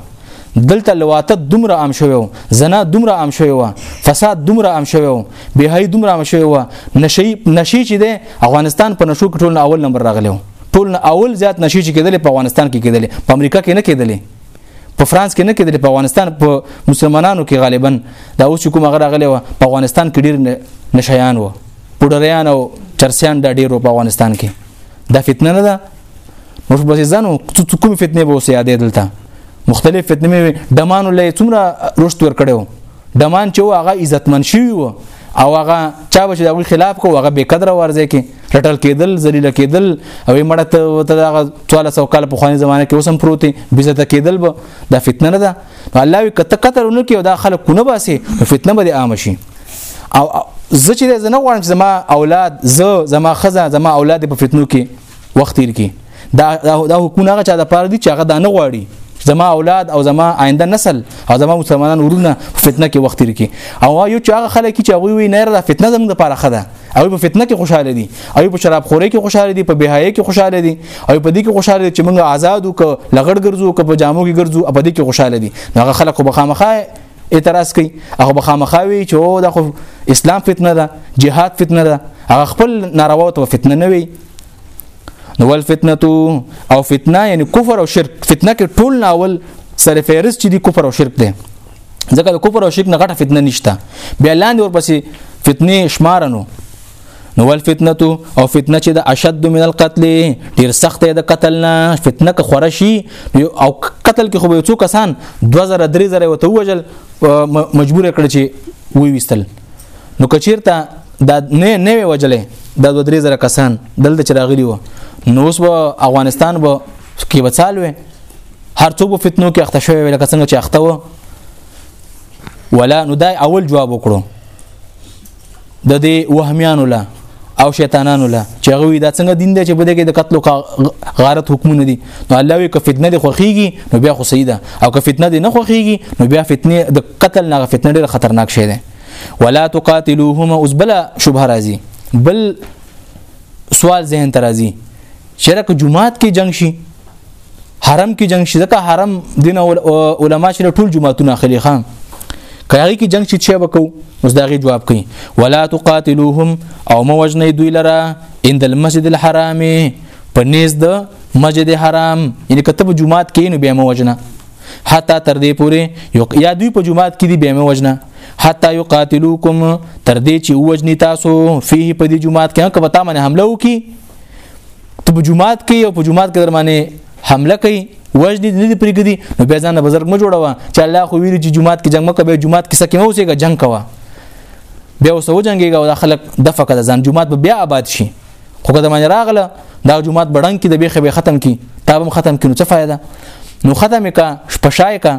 دلته لواطت دومره عام شوی و زنا دومره عام شوی و فساد دومره عام شوی و بهای دومره عام شوی و نشي نشي چې د افغانستان په نشو کې ټول اول نمبر راغلی و ټول اول زیات نشي چې کېدل په افغانستان کې کېدل په امریکا کې نه کېدل په فرانس کې نه کېدل په افغانستان په مسلمانانو کې غالبا دا اوس کوم غره غلې و په افغانستان کې ډیر نشيان و پډریان او چرسیان دا ډیر په افغانستان کې دا فتنه نه ده نو بس ځانو څه کوم فتنه به اوسې یادې دلته مختلف فتنه مې دمانو لې څومره رشد ور کړو دمان چې هغه عزتمن شي وو او هغه چا به چې دغه خلاف کو هغه به قدر ورځي کې رټل کېدل ذلیل کېدل او مړه ته دغه 1400 کال په خواني زمانه کې اوسم پروتي بيزت کېدل به د فتنه نه ده نو الله وی کته قتل ونه کی او دا خلک کو نه باسي فتنه به عام شي او زه چې زه نه غواړم چې زما اولاد زه زما خزه زما اولاد په فتنو کې وخت تیر کی دا دا حکومت هغه چا د پاره دي چې هغه دا نه غواړي زما اولاد او زما آینده نسل او زما مسلمانان ورونه فتنه کې وخت لري او یو چې هغه خلک چې هغه وی نه را فتنه زموږ لپاره خده او په فتنه کې خوشاله دي او په شراب خوري کې خوشاله دي په بهای کې خوشاله دي او په دې کې خوشاله دي چې موږ آزاد وک لغړ ګرځو که په جامو کې ګرځو په دې کې خوشاله دي هغه خلک به خامخا اعتراض کوي هغه به خامخا وي چې او دا خو اسلام فتنه ده جهاد فتنه ده هغه خپل ناروا او فتنه نه وي نو ول فتنه او فتنه یعنی کفر او شرک فتنه کې ټول ناول سره فهرست چې دي کفر او شرک ده ځکه د کفر او شرک نه غټه فتنه نشته بیا لاندې ورپسې فتنه شمارنو نو ول فتنه او فتنه چې د اشد من القتل ډیر سخت ده قتل نه فتنه که خورشي او قتل کې خو به څو کسان 2000 3000 وته وجل مجبور کړ چې وی وستل نو کچیرته دا نه نه وجلې دا 2000 کسان دلته چې راغلي وو نو اوس افغانستان به کې بچالوي هر څو په فتنو کې اخته شوی لکه څنګه چې اخته و ولا نو دا اول جواب وکړو د دې وهمیانو لا او شیطانانو لا چې هغه دا څنګه دین دی چې بده کې د قتل او غارت حکمونه دي نو الله وی که فتنه د خوخیږي نو بیا خو سیده او که فتنه د نه خوخیږي نو بیا فتنه د قتل نه فتنه ډیره خطرناک شی ده ولا تقاتلوهما اوس بل شبهه راځي بل سوال ذهن ترازی چیرې که جمعات کې جنگ شي حرم کې جنگ شي ځکه حرم دین علما چې ټول جمعهتون اخلي خان کایږي کې جنگ شي چې وکاو اوس دا غي جواب کوي ولا تقاتلوهم او مو وجنې دوی لره ان د المسجد الحرام په نيز د مسجد حرام یعنی کتب جمعات کې نو به مو وجنه حتی تر دې پورې یا دوی په جمعات کې دی به مو وجنه حتی یقاتلوکم تر دې چې وجنی تاسو فيه په دې جمعات کې که پتا منه حمله وکي ته په جمعات کې او په جمعات کې درمانه حمله کوي وجنی نه دی پرګدي نو بیا ځان بزرګ مو جوړوا چې الله خو ویل چې جمعات کې جنگ مکه به جمعات کې سکه مو سیګه جنگ کوا بیا وسو جنگيږي او خلک د فقد ځان جمعات به بیا آباد شي خو کله من راغله دا جمعات بډنګ کې د بیخه به ختم کی تابم ختم کینو څه فائدہ نو ختم کا شپشای کا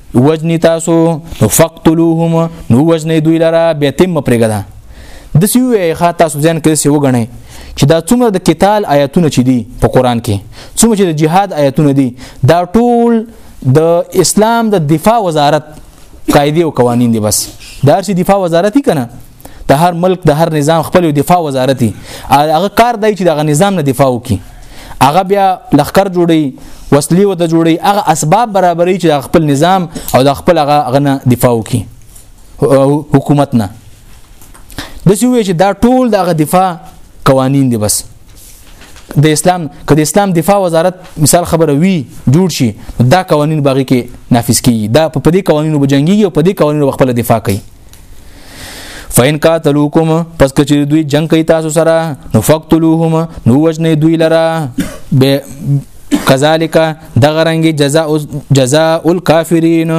وجنی تاسو نو فقتلوهم نو وجنی دوی لرا به تم پرګدا د سی وی خا تاسو ځان کې سی وګڼي چې دا څومره د قتال آیاتونه چې دي په قران کې څومره چې د جهاد آیاتونه دي دا ټول د اسلام د دفاع وزارت قاعده او قوانين دي بس دا چې دفاع وزارت کنه د هر ملک د هر نظام خپل دفاع وزارت دی هغه کار دی چې دغه نظام نه دفاع وکړي هغه بیا لخر جوړي وسلی وته جوړي هغه اسباب برابرې چې خپل نظام او د خپل هغه غنه دفاع وکي حکومت نه د سوي چې دا ټول دغه دفاع قوانين دي بس د اسلام که د اسلام دفاع وزارت مثال خبره وی جوړ شي دا قوانين باغی کې نافذ کیږي دا په دې قوانینو بجنګي او په دې قوانینو خپل دفاع کوي فین قاتلوکم پس کچې دوی جنگ کوي تاسو سره نو فقتلوهم نو وجنې دوی لره به کذالک دغه رنګ جزاء جزاء الکافرین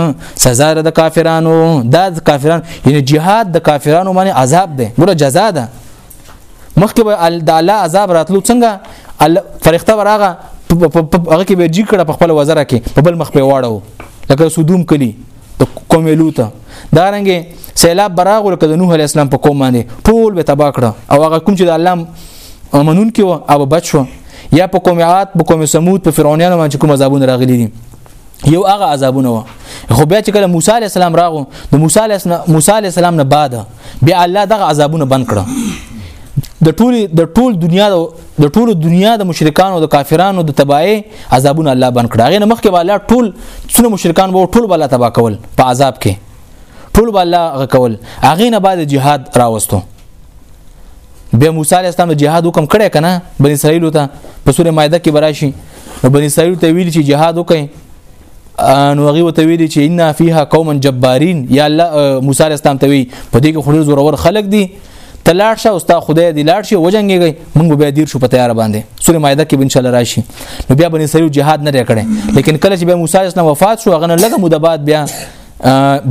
سزا د کافرانو دا کافرانو یعنی jihad د کافرانو باندې عذاب دی ګوره جزاء ده مخکې به د الله عذاب راتلو څنګه فرښتہ وراغه هغه کې به جی کړه په خپل وزره کې په بل مخ په واړو لکه سودوم کلی کوملو ته دا رنګه سیلاب براغ لکه د نوح علی السلام په قوم باندې ټول به تبا کړه او هغه کوم چې د الله منون کې و او بچ شو یا په قوم عاد په قوم سمود په فرعونانو باندې کوم عذابونه راغلي دي یو هغه عذابونه و خو بیا چې کله موسی علی السلام راغو د موسی علی موسی علی السلام نه بعد بیا الله دغه عذابونه بند کړه د ټول د ټول دنیا د ټول دنیا د مشرکانو د کافرانو د تباہي عذابونه الله بند کړه غیر مخکې بالا ټول څونه مشرکان وو ټول بالا تبا کول په عذاب کې ټول بالا غکول اغه نه بعد جهاد راوستو بیا موسی علی السلام د جهاد حکم کړی کنه بنی اسرائیل ته په سوره مائده کې براشي بنی اسرائیل ته ویل چې جهاد وکړي نو هغه وته ویلي چې ان فیها قوما جبارین یا الله موسی علیه السلام ته وی په دې کې خوري زورور خلق دي تلاړ شه اوستا خدای دی لاړ شي وجنګيږي موږ به دیر شو په تیار باندې سوره مائده کې ان شاء الله راشي نو بیا بني سریو جهاد نه کړي لیکن کله چې بیا موسی اسلام وفات شو هغه نه لګه مده بعد بیا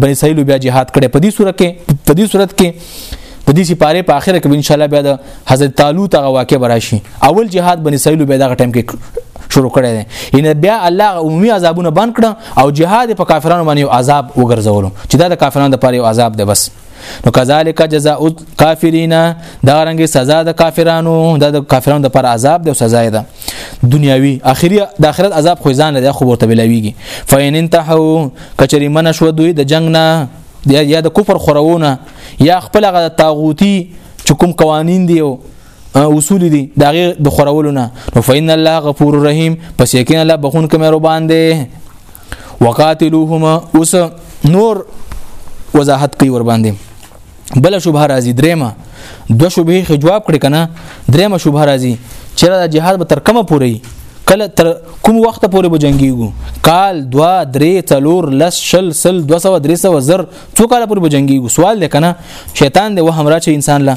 بني اسرائیل بیا jihad کړي په دې صورت کې په دې صورت کې د دې سپاره په اخر کې ان شاء الله بیا د حضرت طالوت هغه واقع براشي اول jihad بني اسرائیل بیا دغه ټایم کې شروع کړی دی ان بیا الله عمومي عذابونه بند کړ او جهاد په کافرانو باندې عذاب وګرځولو چې دا د کافرانو لپاره یو عذاب دی بس نو کذالک جزاء الکافرین دا رنګ سزا د کافرانو دا د کافرانو لپاره عذاب دی او سزا ده دنیاوی اخري د اخرت عذاب خو ځان لري خو ورته بلاویږي فین انتهو کچری من شو دوی د جنگ نه یا د کفر خورونه یا خپل غ تاغوتی چې کوم قوانین دی او اصول دي دا غي د خورولو نه نو فین الله غفور رحیم پس یقینا الله بخون کوم ربان دی وقاتلوهما اوس نور وضاحت کوي ور باندې بل شوبه راځي درېما دو شوبه خو جواب کړی کنه درېما شوبه راځي چې دا جهاد به تر کومه پوري کله تر کوم وخت پورې به جنگيږو کال دوا درې تلور لس شل سل 200 300 زر څو کال پورې به جنگيږو سوال دی کنه شیطان دی وهم راچې انسان لا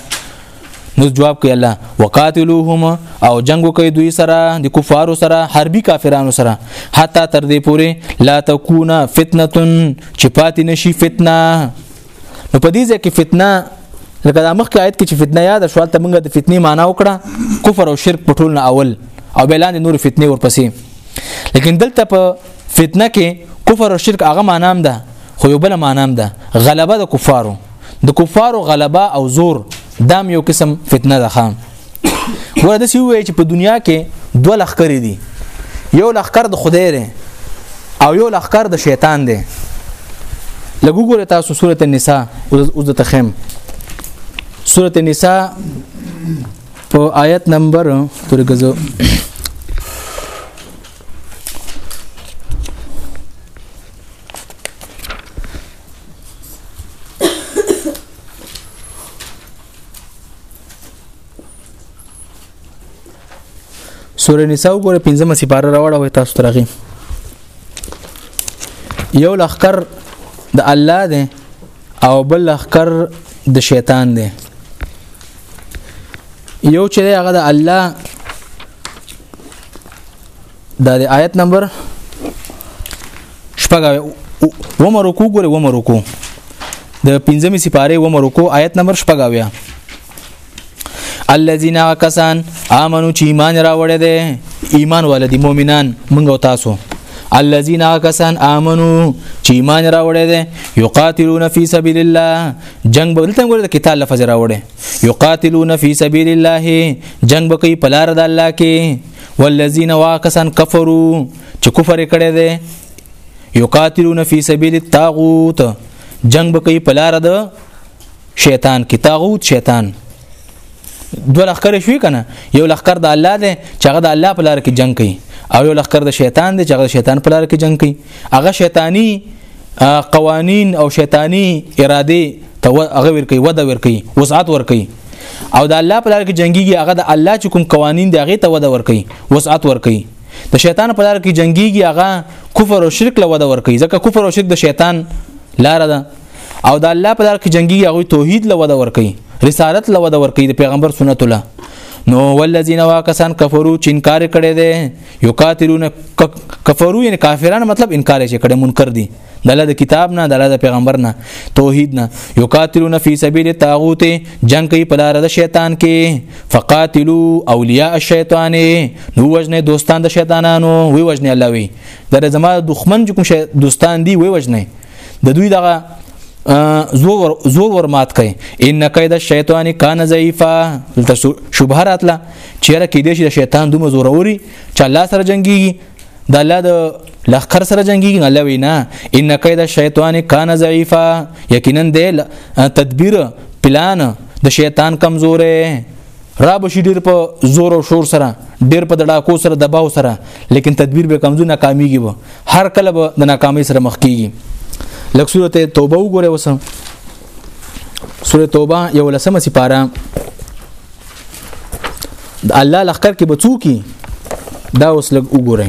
نو جواب کوي الله وقاتلوهم او جنگ کوي دوی سره د کفارو سره حربي کافرانو سره حتی تر دې پورې لا تکونا فتنه چې پاتې نشي فتنه نو په دې ځکه فتنه لکه د مخکې آیت کې چې فتنه یاد شو ته موږ د فتنې معنا وکړه کفر او شرک په ټول نه اول او بلان نور فتنه ورپسې لیکن دلته په فتنه کې کفر او شرک هغه معنا هم ده خو یو بل معنا هم ده غلبه د کفارو د کفارو غلبه او زور دام یو قسم فتنه ده خام ګوره د سی وی چې په دنیا کې دوه لخر دي یو لخر د خدای دی او یو لخر د شیطان دی لګو ګوره تاسو سوره النساء اوس د تخم سوره النساء په آیت نمبر ترګزو سورې نساء وګوره 15 سپاره راوړه وې تاسو ترغي یو لخر د الله دی او بل لخر د شیطان دی یو چې هغه د الله دا د آیت نمبر شپږ و مرکو ګوره و مرکو د پنځمې سپاره و مرکو آیت نمبر شپږ اویا الذين کسان امنو چې ایمان راوړی دی ایمان ولدي مؤمنان موږ او تاسو الذين کسان امنو چې ایمان راوړی دی یقاتلون فی سبیل الله جنگ به دلته موږ د قتال لفظ راوړی یقاتلون فی سبیل الله جنگ به کوي په لار د الله کې والذین واکسن کفروا چې کفر کړي دي یقاتلون فی سبیل الطاغوت جنگ به کوي په لار د شیطان کې طاغوت شیطان دوه لخر شوي کنه یو لخر د الله دی چې هغه د الله په لار کې جنگ کوي او یو لخر د شیطان دی چې هغه د شیطان په لار کې جنگ کوي هغه شیطانی قوانین او شیطانی اراده ته هغه ور کوي ودا ور کوي وسعت ور کوي او د الله په لار کې جنگيږي هغه د الله چې کوم قوانين دی هغه ته ودا ور کوي وسعت ور کوي د شیطان په لار کې جنگيږي هغه کفر او شرک له ودا ور کوي ځکه کفر او شرک د شیطان لار ده او د الله په لار کې جنگيږي هغه توحید له ودا ور کوي رسالت له ودا ور کوي د پیغمبر سنت الله نو ولذین واکسان کفرو چینکار کړي دي یقاتلون کفرو یعنی کافرانو مطلب انکار یې کړي منکر دي د الله د کتاب نه د الله د پیغمبر نه توحید نه یقاتلون فی سبیل الطاغوت جنگ کوي په لار د شیطان کې فقاتلو اولیاء الشیطان نو وجنه دوستان د شیطانانو وی وجنه الله وی د زما دښمن کوم دوستان دی وی وجنه د دوی دغه زور زور ور مات کړي ان قید الشیطان کان ضعیفا دلته شوبه راتله چیرې کې دې چې شیطان دومره زور اوري چې الله سره جنگي د الله د لخر سره جنگي نه لوي نه ان قید الشیطان کان ضعیفا یقینا دې تدبیر پلان د شیطان کمزورې را بشي ډیر په زور او شور سره ډیر په دړاکو سره دباو سره لیکن تدبیر به کمزور ناکامیږي به هر کله به د ناکامۍ سره مخ کیږي لکه سورته توبه وګوره وسه سورته توبه یو لسمه سپاره د الله لخر کې بچو کی دا اوس لګ وګوره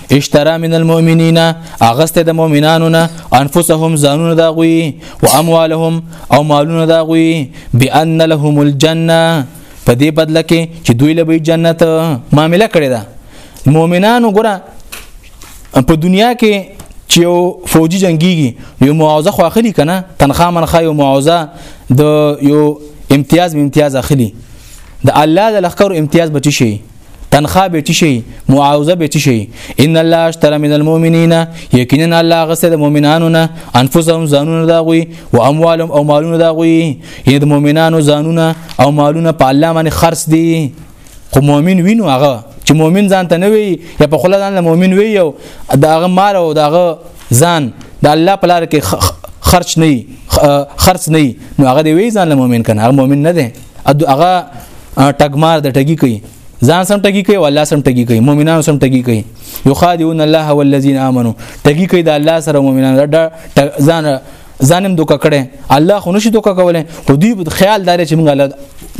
اشترا من المؤمنین اغسته د مؤمنانو نه انفسهم ځانونه دا غوي او اموالهم او مالونه دا غوي بان لهم الجنه په دې بدل کې چې دوی له جنت معاملې کړې ده مؤمنانو ګره په دنیا کې چې یو فوجي جنگيږي یو معاوضه خو اخلي کنه تنخوا منخه یو معاوضه د یو امتیاز امتیاز اخلي د الله د لخر امتیاز بچی شي تنخوا به چی شي معاوضه به چی شي ان الله اشترى من المؤمنین یقینا الله غسه د مؤمنانو نه انفسهم ځانونه دا غوي او اموالهم او مالونه دا غوي یی د مؤمنانو ځانونه او مالونه په الله باندې خرڅ دي خو مؤمن وینو هغه چې مؤمن ځان ته نه وي یا په خله ځان له مؤمن وي او داغه مال او داغه ځان د الله په لار کې خرچ نه خرڅ نه نو هغه دی وی ځان له مؤمن کنه هغه مؤمن نه دی ادو هغه ټګمار د ټګي کوي ځان سم ټګي کوي والله سم ټګي کوي مؤمنان سم ټګي کوي یخادعون الله والذین آمنو ټګي کوي د الله سره مؤمنان ځان ځانم دوک کړي الله خو نشي دوک کوله خو دوی خیال دار چې موږ الله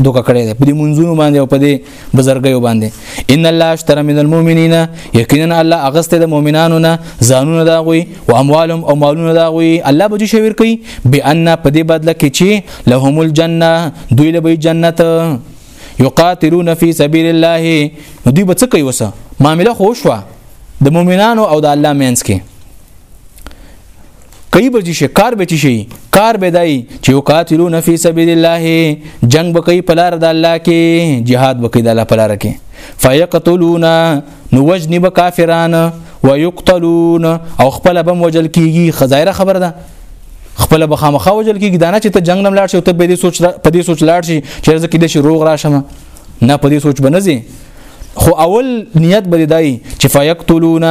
دوک کړي په دې منځونو باندې او په دې بزرګیو باندې ان الله اشترى من المؤمنین یقینا الله اغسته د مؤمنانو نه ځانونه دا غوي او اموالهم او مالونه دا غوي الله به شویر کوي بان په دې بدله کې چې لهم الجنه دوی له جنت یقاتلون فی سبیل الله دوی به څه کوي وسه معاملې خوشوا د مؤمنانو او د الله مینس کې کوي به چې کار به چې شي کار به دای چې وقاتلون فی سبیل الله جنگ به کوي پلار د الله کې jihad به کوي د الله پلار کې فیقتلون نو وجنی به کافران ويقتلون او خپل بم وجل کیږي خزایره خبر ده خپل به خامخا وجل کیږي دانه چې ته جنگ نم لاړ شي ته به دې سوچ په دې سوچ لاړ شي چې ځکه دې شي روغ راشم نه په دې سوچ بنځي خو اول نیت به دای چې فیقتلون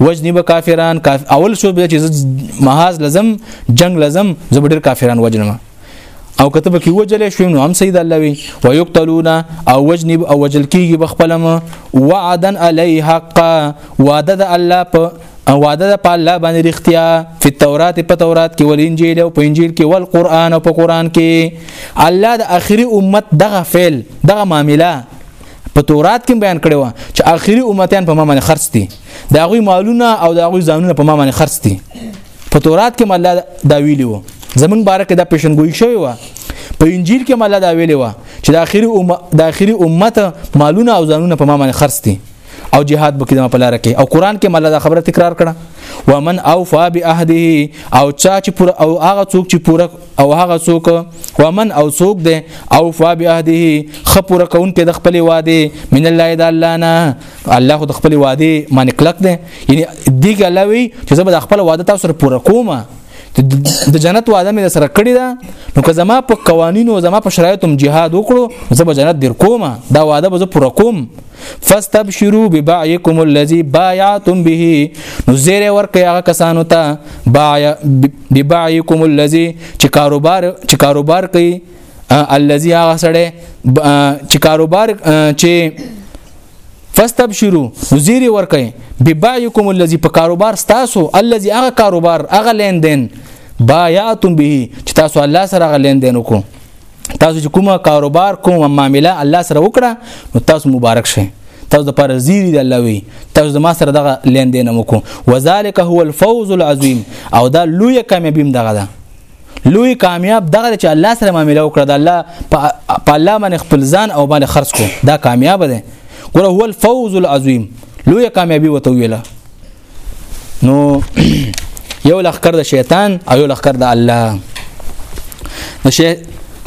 وجنب کافران کاف اول سو به چې محاز لازم جنگ لازم زبر کافران وجنم او کتب کې وجل شو نو هم سید الله وی ويقتلون او وجنب او وجل کیږي بخپلم وعدا علی حق وعده د الله په او وعده د الله باندې رښتیا په تورات په تورات کې ول انجیل او په انجیل کې ول قران او په قران کې الله د اخري امت دغه فعل دغه معاملې په تورات کې بیان کړی و چې آخري امتیان په ما باندې خرڅ دي دا غوي مالونه او دا غوي ځانونه په ما باندې خرڅ دي په تورات کې مله دا ویلی و زمون بارک دا پیشنګوي شوی و په انجیل کې مله دا ویلی و چې د آخري ام د آخري امت مالونه او ځانونه په ما باندې خرڅ دي او جهاد بکې دمه پلار کې او قران کې مله دا خبره تکرار کړه ومن اوفا بعهده او چا چې پوره او هغه څوک چې پوره او هغه څوک ومن او څوک دی او فا بعهده خپور کون کې د خپل وعده من الله اذا الله نه الله د خپل وعده باندې کلک دی یعنی دیګ الله وی چې زه به خپل وعده تاسو سره پوره کوم د جنت وعده مې سره کړی دا نو که زما په قوانینو زما په شرایطو جهاد وکړو زه به جنت در کوم دا وعده به زه پوره کوم فاستبشروا ببعيكم الذي بايعتم به نو زیر ورکه هغه کسانو ته بايع ببعيكم الذي چې کاروبار چې کاروبار کوي الذي هغه سره چې کاروبار چې فاستبشروا زیر ورکه ببعيكم الذي په کاروبار تاسو الذي هغه کاروبار هغه لین دین بايعتم به چې تاسو الله سره غلین دین وکړو تاسو چې کومه کاروبار کومه معامله الله سره وکړه نو تاسو مبارک شئ تاسو د پر زیری د الله وی تاسو د ما سره دغه لین دین مو کو وذالک هو الفوز العظیم او دا لوی کامیابی هم دغه ده لوی کامیاب دغه چې الله سره معاملې وکړه د الله په الله باندې خپل ځان او باندې خرج کو دا کامیاب ده ګوره هو الفوز العظیم لوی کامیابی وته ویله نو یو لخر د شیطان او یو لخر د الله د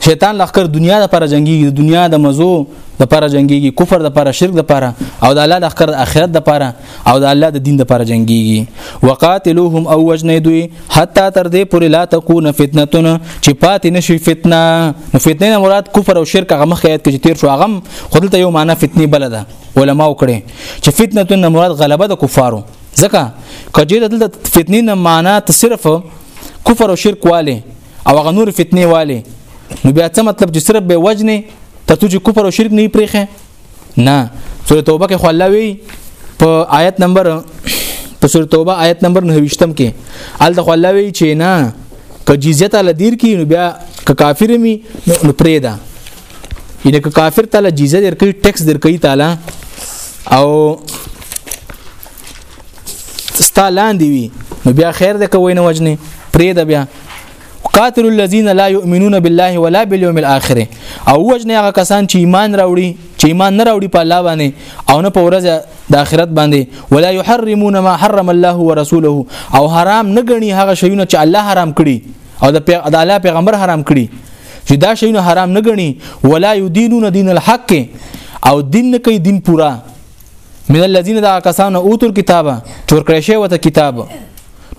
شیطان لخر دنیا د پر جنگي د دنیا د مزو د پر جنگيږي کفر د پر شرک د پر او د الله د اخر د اخرت د پر او د الله د دین د پر جنگيږي وقاتلوهم او وجنه دوی حتا تر دې پورې لا تكون فتنه چې پاتې نشي فتنه نو فتنه مراد کفر او شرک هغه مخه یاد کې تیر شو هغه خودلته یو معنی فتنه بلده علما وکړي چې فتنه تن مراد غلبه د کفارو ځکه کجې د فتنې نه معنا ته صرف کفر او شرک والے او غ نور فتنې والے نو بیا څه مطلب چې صرف به وجنه ته چې کفر او شرک نه پرېخه نه سورۃ توبه کې خو الله وی په آیت نمبر په سورۃ توبه آیت نمبر 9م کې ال د خو الله وی چې نه که جزیه تعالی دیر کې نو بیا که کافر می نو پرېدا یعنی که کافر تعالی جیزه درکې ټیکس درکې تعالی او ستا لاندې وي نو بیا خیر د کوی نه وجنه پرې د بیا قاتل الذين لا يؤمنون بالله ولا باليوم الاخره او وجنه هغه کسان چې ایمان راوړي چې ایمان نه راوړي په الله باندې او نه په ورځ د آخرت باندې ولا يحرمون ما حرم الله ورسوله او حرام نه غني هغه شیونه چې الله حرام کړي او د الله پیغمبر حرام کړي چې دا شیونه حرام نه غني ولا یدینون دین الحق او دین نه کوي دین پورا من الذين دا کسان اوتل کتابه چور کړی شی وته کتاب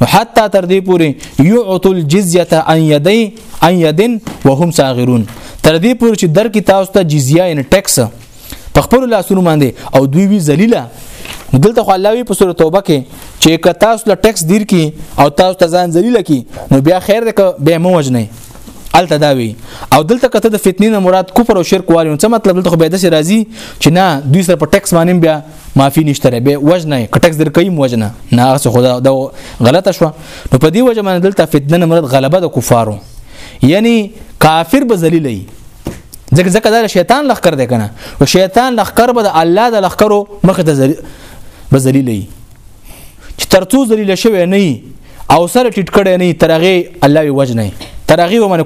نو حتی تر دې پوري یعطوا الجزيه ان يدي ان يدن وهم صاغرون تر دې پوري چې در کتاب ته جزيه ان ټیکس په خپل لاسونو باندې او دوی وی ذلیلہ دلته خو الله وی په سورۃ توبه کې چې که تاسو له ټیکس دیر کی او تاسو ته ځان ذلیل کی نو بیا خیر ده که به مو وجنه الته دا وی او دلته کته د فتنې نه مراد کفر او شرک والی څه مطلب دلته خو به د سي راضي چې نه دوی سره په ټیکس باندې بیا معافي نشته به وجنه کټکس در کوي وجنه نه هغه خدا دا غلطه شو نو په دې وجه باندې دلته فتنه نه مراد غلبه د کفارو یعنی کافر به ذلیلې ځکه ځکه دا شیطان لخر دی کنه او شیطان لخر به د الله د لخرو مخ ته ذلیل به ذلیلې چې ترڅو ذلیل شوی نه او سره ټیټ کړي نه ترغه الله وی وجنه ترغه ومن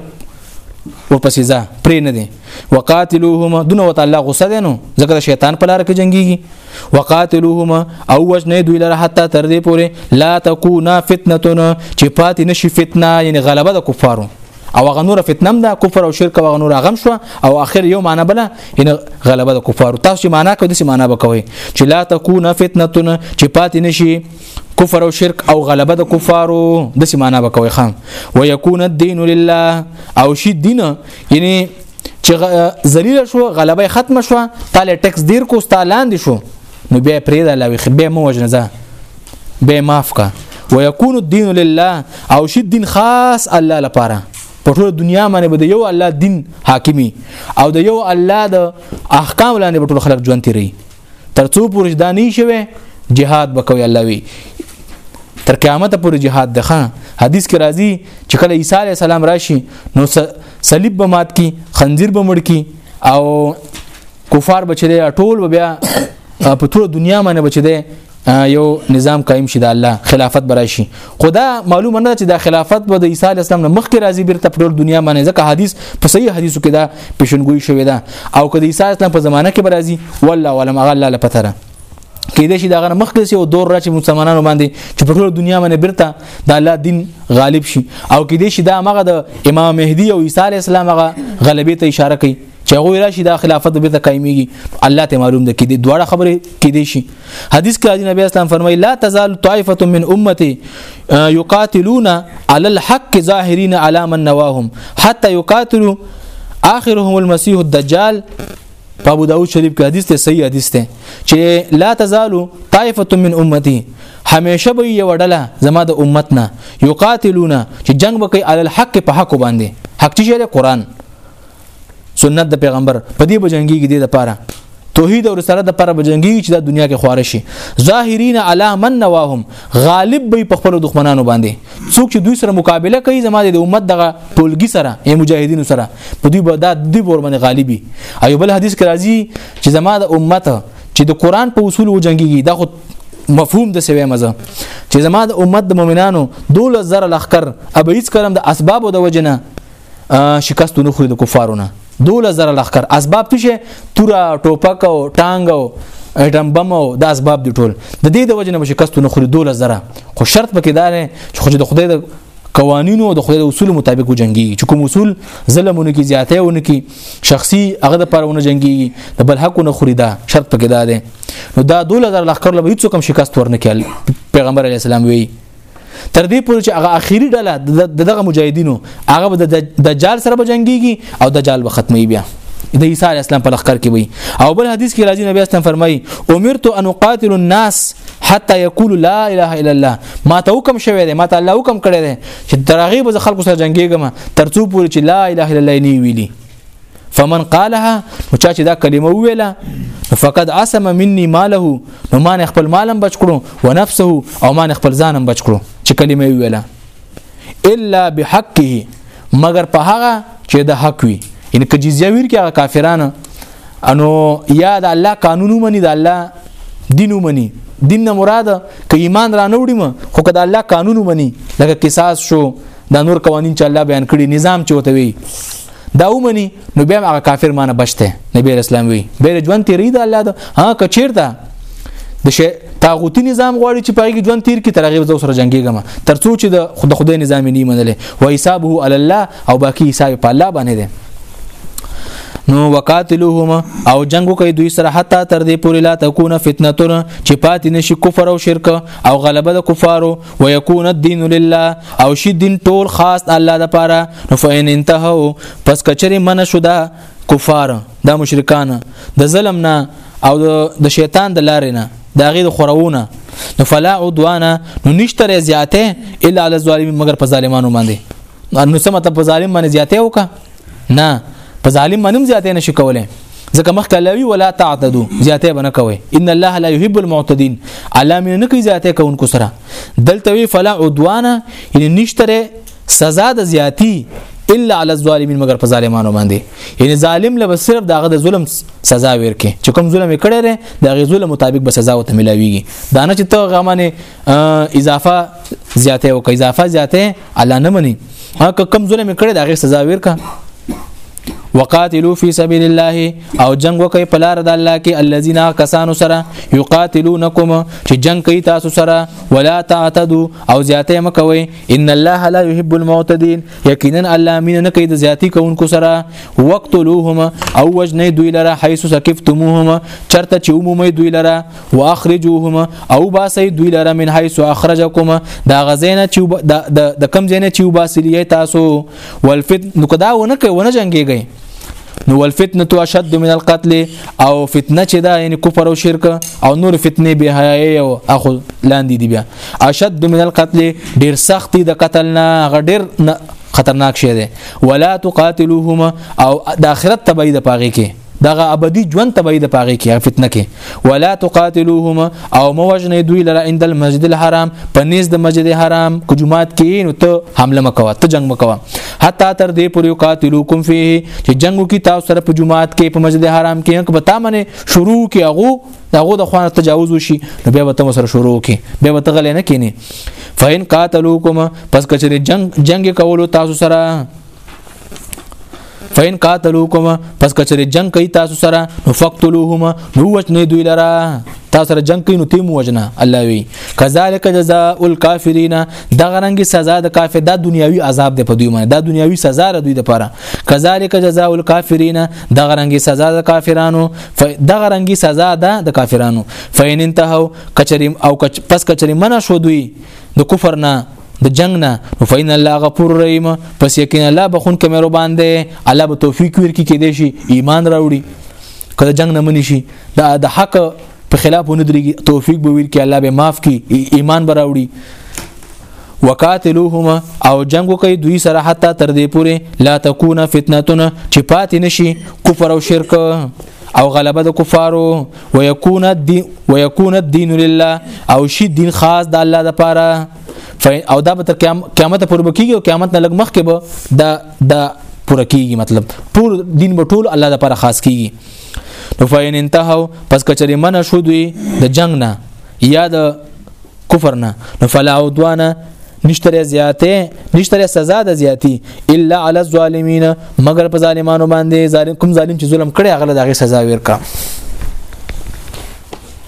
ورپسې ځه پرې نه دي وقاتلوهما دونه وت الله غصه دي نو ځکه شیطان په لار کې جنگيږي وقاتلوهما او وجنه دوی لره حتی تر دې پورې لا تکونا فتنه چې پاتې نشي فتنه یعنی غلبه د کفارو او هغه نور فتنه هم ده کفر او شرک او هغه نور هغه شو او اخر یو معنا بل ان غلبه د کفار تاسو معنا کو دسی معنا وکوي چې لا تکونه فتنه چې پاتې نشي کفر او شرک او غلبه د کفارو د سی معنا وکوي خام ويكون الدين لله او شي دین یعنی چې ذلیل شو غلبه ختم شو تاله ټیکس دیر کو ستالاند شو نو بیا پرې دا لاوي بیا مو وجنه ځه بیا معاف کا ويكون الدين لله او شي دین خاص الله لپاره په ټول دنیا باندې به د یو الله دین حاکمی او د یو الله د احکام لاندې به ټول خلک ژوند تیری ترڅو پورې دا نه شوي جهاد وکوي الله وی تر قیامت پورې جهاد دخه حدیث کې راځي چې کله عیسی علی السلام راشي نو صلیب به مات کی خنزیر به مړ کی او کفار بچی دی ټول بیا په ټول دنیا باندې بچی دی یو نظام قائم شي د الله خلافت برای شي خدا معلومه نه چې دا خلافت به د عیسی اسلام نه مخکې راځي بیرته په ټول دنیا باندې ځکه حدیث په صحیح حدیثو کې دا پیشنګوي شوی دا او که د عیسی اسلام په زمانه کې برازي والله ولم هغه الله لپاره کېدې شي دا غره مخکې سي او دور را چې مسلمانانو باندې چې په ټول دنیا باندې برته د الله دین غالب شي او کېدې شي دا مغه د امام مهدی او عیسی اسلام هغه غلبې ته اشاره کوي چې هغه راشي دا خلافت به قائميږي الله ته معلوم ده کې دي دواړه خبره کې دي شي حدیث کې راځي نبی اسلام فرمایي لا تزال طائفه من امتي يقاتلون على الحق ظاهرين على من نواهم حتى يقاتلوا اخرهم المسيح الدجال په ابو داود شریف کې حدیث ته صحیح حدیث ته چې لا تزال طائفه من امتي همیشه به یو ډله زما د امت نه یقاتلون چې جنگ وکي علی الحق په حق باندې حق چې قرآن سنت د پیغمبر په دې بجنګي کې دې د پاره توحید او رسالت د پاره بجنګي چې د دنیا کې خواره شي ظاهرین علی من نواهم غالب به په خپل دښمنانو باندې څوک چې دوی سره مقابله کوي زما د امت دغه ټولګي سره یا مجاهدینو سره په دوی به دا دی ور باندې غالبي ایوب بل حدیث کې راځي چې زما د امت چې د قران په اصول و جنگيږي دا خو مفهوم د سوي مزه چې زما د امت د مؤمنانو 12000 لخر ابيز کرم د اسباب د وجنه شکست نه خوري د کفارو نه دوله زره لخر اسباب څه شي تورا ټوپک او ټانګ او اټم بم او د اسباب دي ټول د دې د وجه نه شکست نه خوري دوله زره خو شرط پکې دا نه چې خو د خدای د قوانینو د خدای د اصول مطابق جنگي چې کوم اصول ظلمونه کې زیاته ونه کې شخصي هغه د پرونه جنگي د بل حق نه خوري دا شرط پکې دا ده نو دا دوله زره لخر له هیڅ کوم شکست ورنکړي پیغمبر علی السلام وی تر دې پورې چې هغه اخیری ډله دغه مجاهدینو هغه د دجال سره بجنګيږي او دجال به ختمي بیا د عیسی علی السلام په لخر کې وي او بل حدیث کې راځي نبی اسلام فرمایي امرت ان اقاتل الناس حتى يقول لا اله الا الله ما ته حکم شوی دی ما ته الله حکم کړی دی چې ترغیب ز خلکو سره جنگيږم ترڅو پورې چې لا اله الا الله نه ویلي فمن قالها نو چا چې دا کلمه ویله فقد عصم مني ماله نو مان خپل مالم بچ کړو او نفسه او مان خپل ځانم بچ کړو چې کلمه ویله الا بحقه مگر په هغه چې د حق وي ان که جزیه ویر کې کافرانو انو یا د الله قانون مني د الله دین مني دین نه مراد ک ایمان را نوړي ما خو که د الله قانون مني لکه قصاص شو د نور قوانین چې الله بیان کړي نظام چوتوي دا ومني نو بیا هغه کافر مانه بچته نبی اسلام وی به ژوند تیری دا الله دا ها کچیرته د شی طاغوتی نظام غواړي چې پای کې ژوند تیر کې ترغیب زو سره جنگيږم ترڅو چې د خود خدای نظام نه منلې و حسابه علی الله او باقی حساب په الله باندې ده نو وقاتلوهم او جنگ کوي دوی سره حتی تر دې پورې لا تکونه فتنه تر چې پاتې نشي کفر او شرک او غلبه د کفارو ويكون الدين لله او شي دين ټول خاص الله د پاره نو فإن انتهوا پس کچري من شو دا کفار دا مشرکان د ظلم نه او د شیطان د لارې نه دا غي د خورونه نو فلا عدوان نو نشتره زیاته الا على الظالمين مگر په ظالمانو باندې نو سمته په ظالم باندې زیاته وکړه نه په ظالم منم زیاتې نشي کولای ځکه مخکې الله وی ولا تعتدو زیاتې بنه کوي ان الله لا يحب المعتدين الله مين نه کوي زیاتې کوونکو سره دلته وی فلا عدوان یعنی نشتره سزا د زیاتی الا علی الظالمین مگر په ظالمانو باندې یعنی ظالم له صرف دغه د ظلم سزا ورکې چې کوم ظلم کړی دی دغه ظلم مطابق به سزا وته ملاویږي دا نه چې ته غمنه اضافه زیاته او اضافه زیاته الله نه مني هغه کم ظلم کړي دا غي سزا ورکا وقاتلوا في سبيل الله او جنگ وکي په لار د الله کې الذين كسانو سره يقاتلونكم چې جنگ کوي تاسو سره ولا تعتدوا او زیاته مکوي ان الله لا يحب المعتدين یقینا الله مين نه کوي د زیاتی کوونکو سره وقتلوهم او وجنه دوی لره حيث سكفتموهم چرته چې عمومي دوی لره واخرجوهما او باسي دوی لره من حيث اخرجكما دا غزينه چې د کم زینه چې وباسلی تاسو والفت نو کدا ونه کوي ونه جنگيږي نو والفتنه تو اشد من القتل او فتنه چې دا یعنی کفر او شرک او نور فتنه به حیاي او اخو لاندې دی بیا اشد من القتل ډیر سخت د قتل نه غډیر خطرناک شی دی ولا تقاتلوهما او د اخرت تبعید پاږي کې دغه ابدي ژوند تبعید پاغي کې فتنه کې ولا تقاتلوهم او موجنه دوی لره عند المسجد الحرام پنيز د مسجد حرام کو جمعات کې نو ته حمله مکوا ته جنگ مکوا حتا تر دې پورې قاتلوکم فيه چې جنگو کې تاسو سره په جمعات کې په مسجد حرام کې هک بتا منه شروع کې هغه هغه د خوانه تجاوز وشي نو بیا به تم سره شروع کې بیا به تغلې نه کینی فین قاتلوکم پس کچې جنگ جنگ کولو تاسو سره فین قاتلوکم پس کچری جنگ کوي تاسو سره نو فقتلوهم نو وجنه دوی لرا تاسو سره جنگ کوي نو تیم وجنه الله وی کذالک جزاء الکافرین دا غرنګ سزا د کافر د دنیوي عذاب د په دوی باندې د دنیوي سزا را دوی د پاره کذالک جزاء الکافرین دا غرنګ سزا د کافرانو دا غرنګ سزا ده د کافرانو فین انتهو کچری او کچ پس کچری منه شو دوی د کفر نه د جنگ نه نو فین الله غفور رحیم پس یقین الله بخون کې مهربان دی الله به توفیق ورکړي کې دی شي ایمان راوړي کله جنگ نه منی شي دا د حق په خلاف نه درېږي توفیق به ورکړي الله به معاف کړي ایمان به راوړي وقاتلوهما او جنگ وکي دوی سره حتی تر دې پورې لا تکونه فتنتون چې پاتې نشي کفر او شرک او غلبه د کفارو ويكون الدين ويكون الدين لله او شي دین خاص د الله د پاره او دا به تر قیامت پر بکیږي او قیامت نه لګ مخ کې به دا دا پوره کیږي مطلب پور دین به ټول الله د پاره خاص کیږي نو فین انتهو پس کچری من شو دوی د جنگ نه یا د کفر نه نو فلا عدوان نشتره زیاته نشتره سزا د زیاتی الا علی الظالمین مگر په ظالمانو باندې ظالم کوم ظالم چې ظلم کړي هغه د هغه سزا ورکړه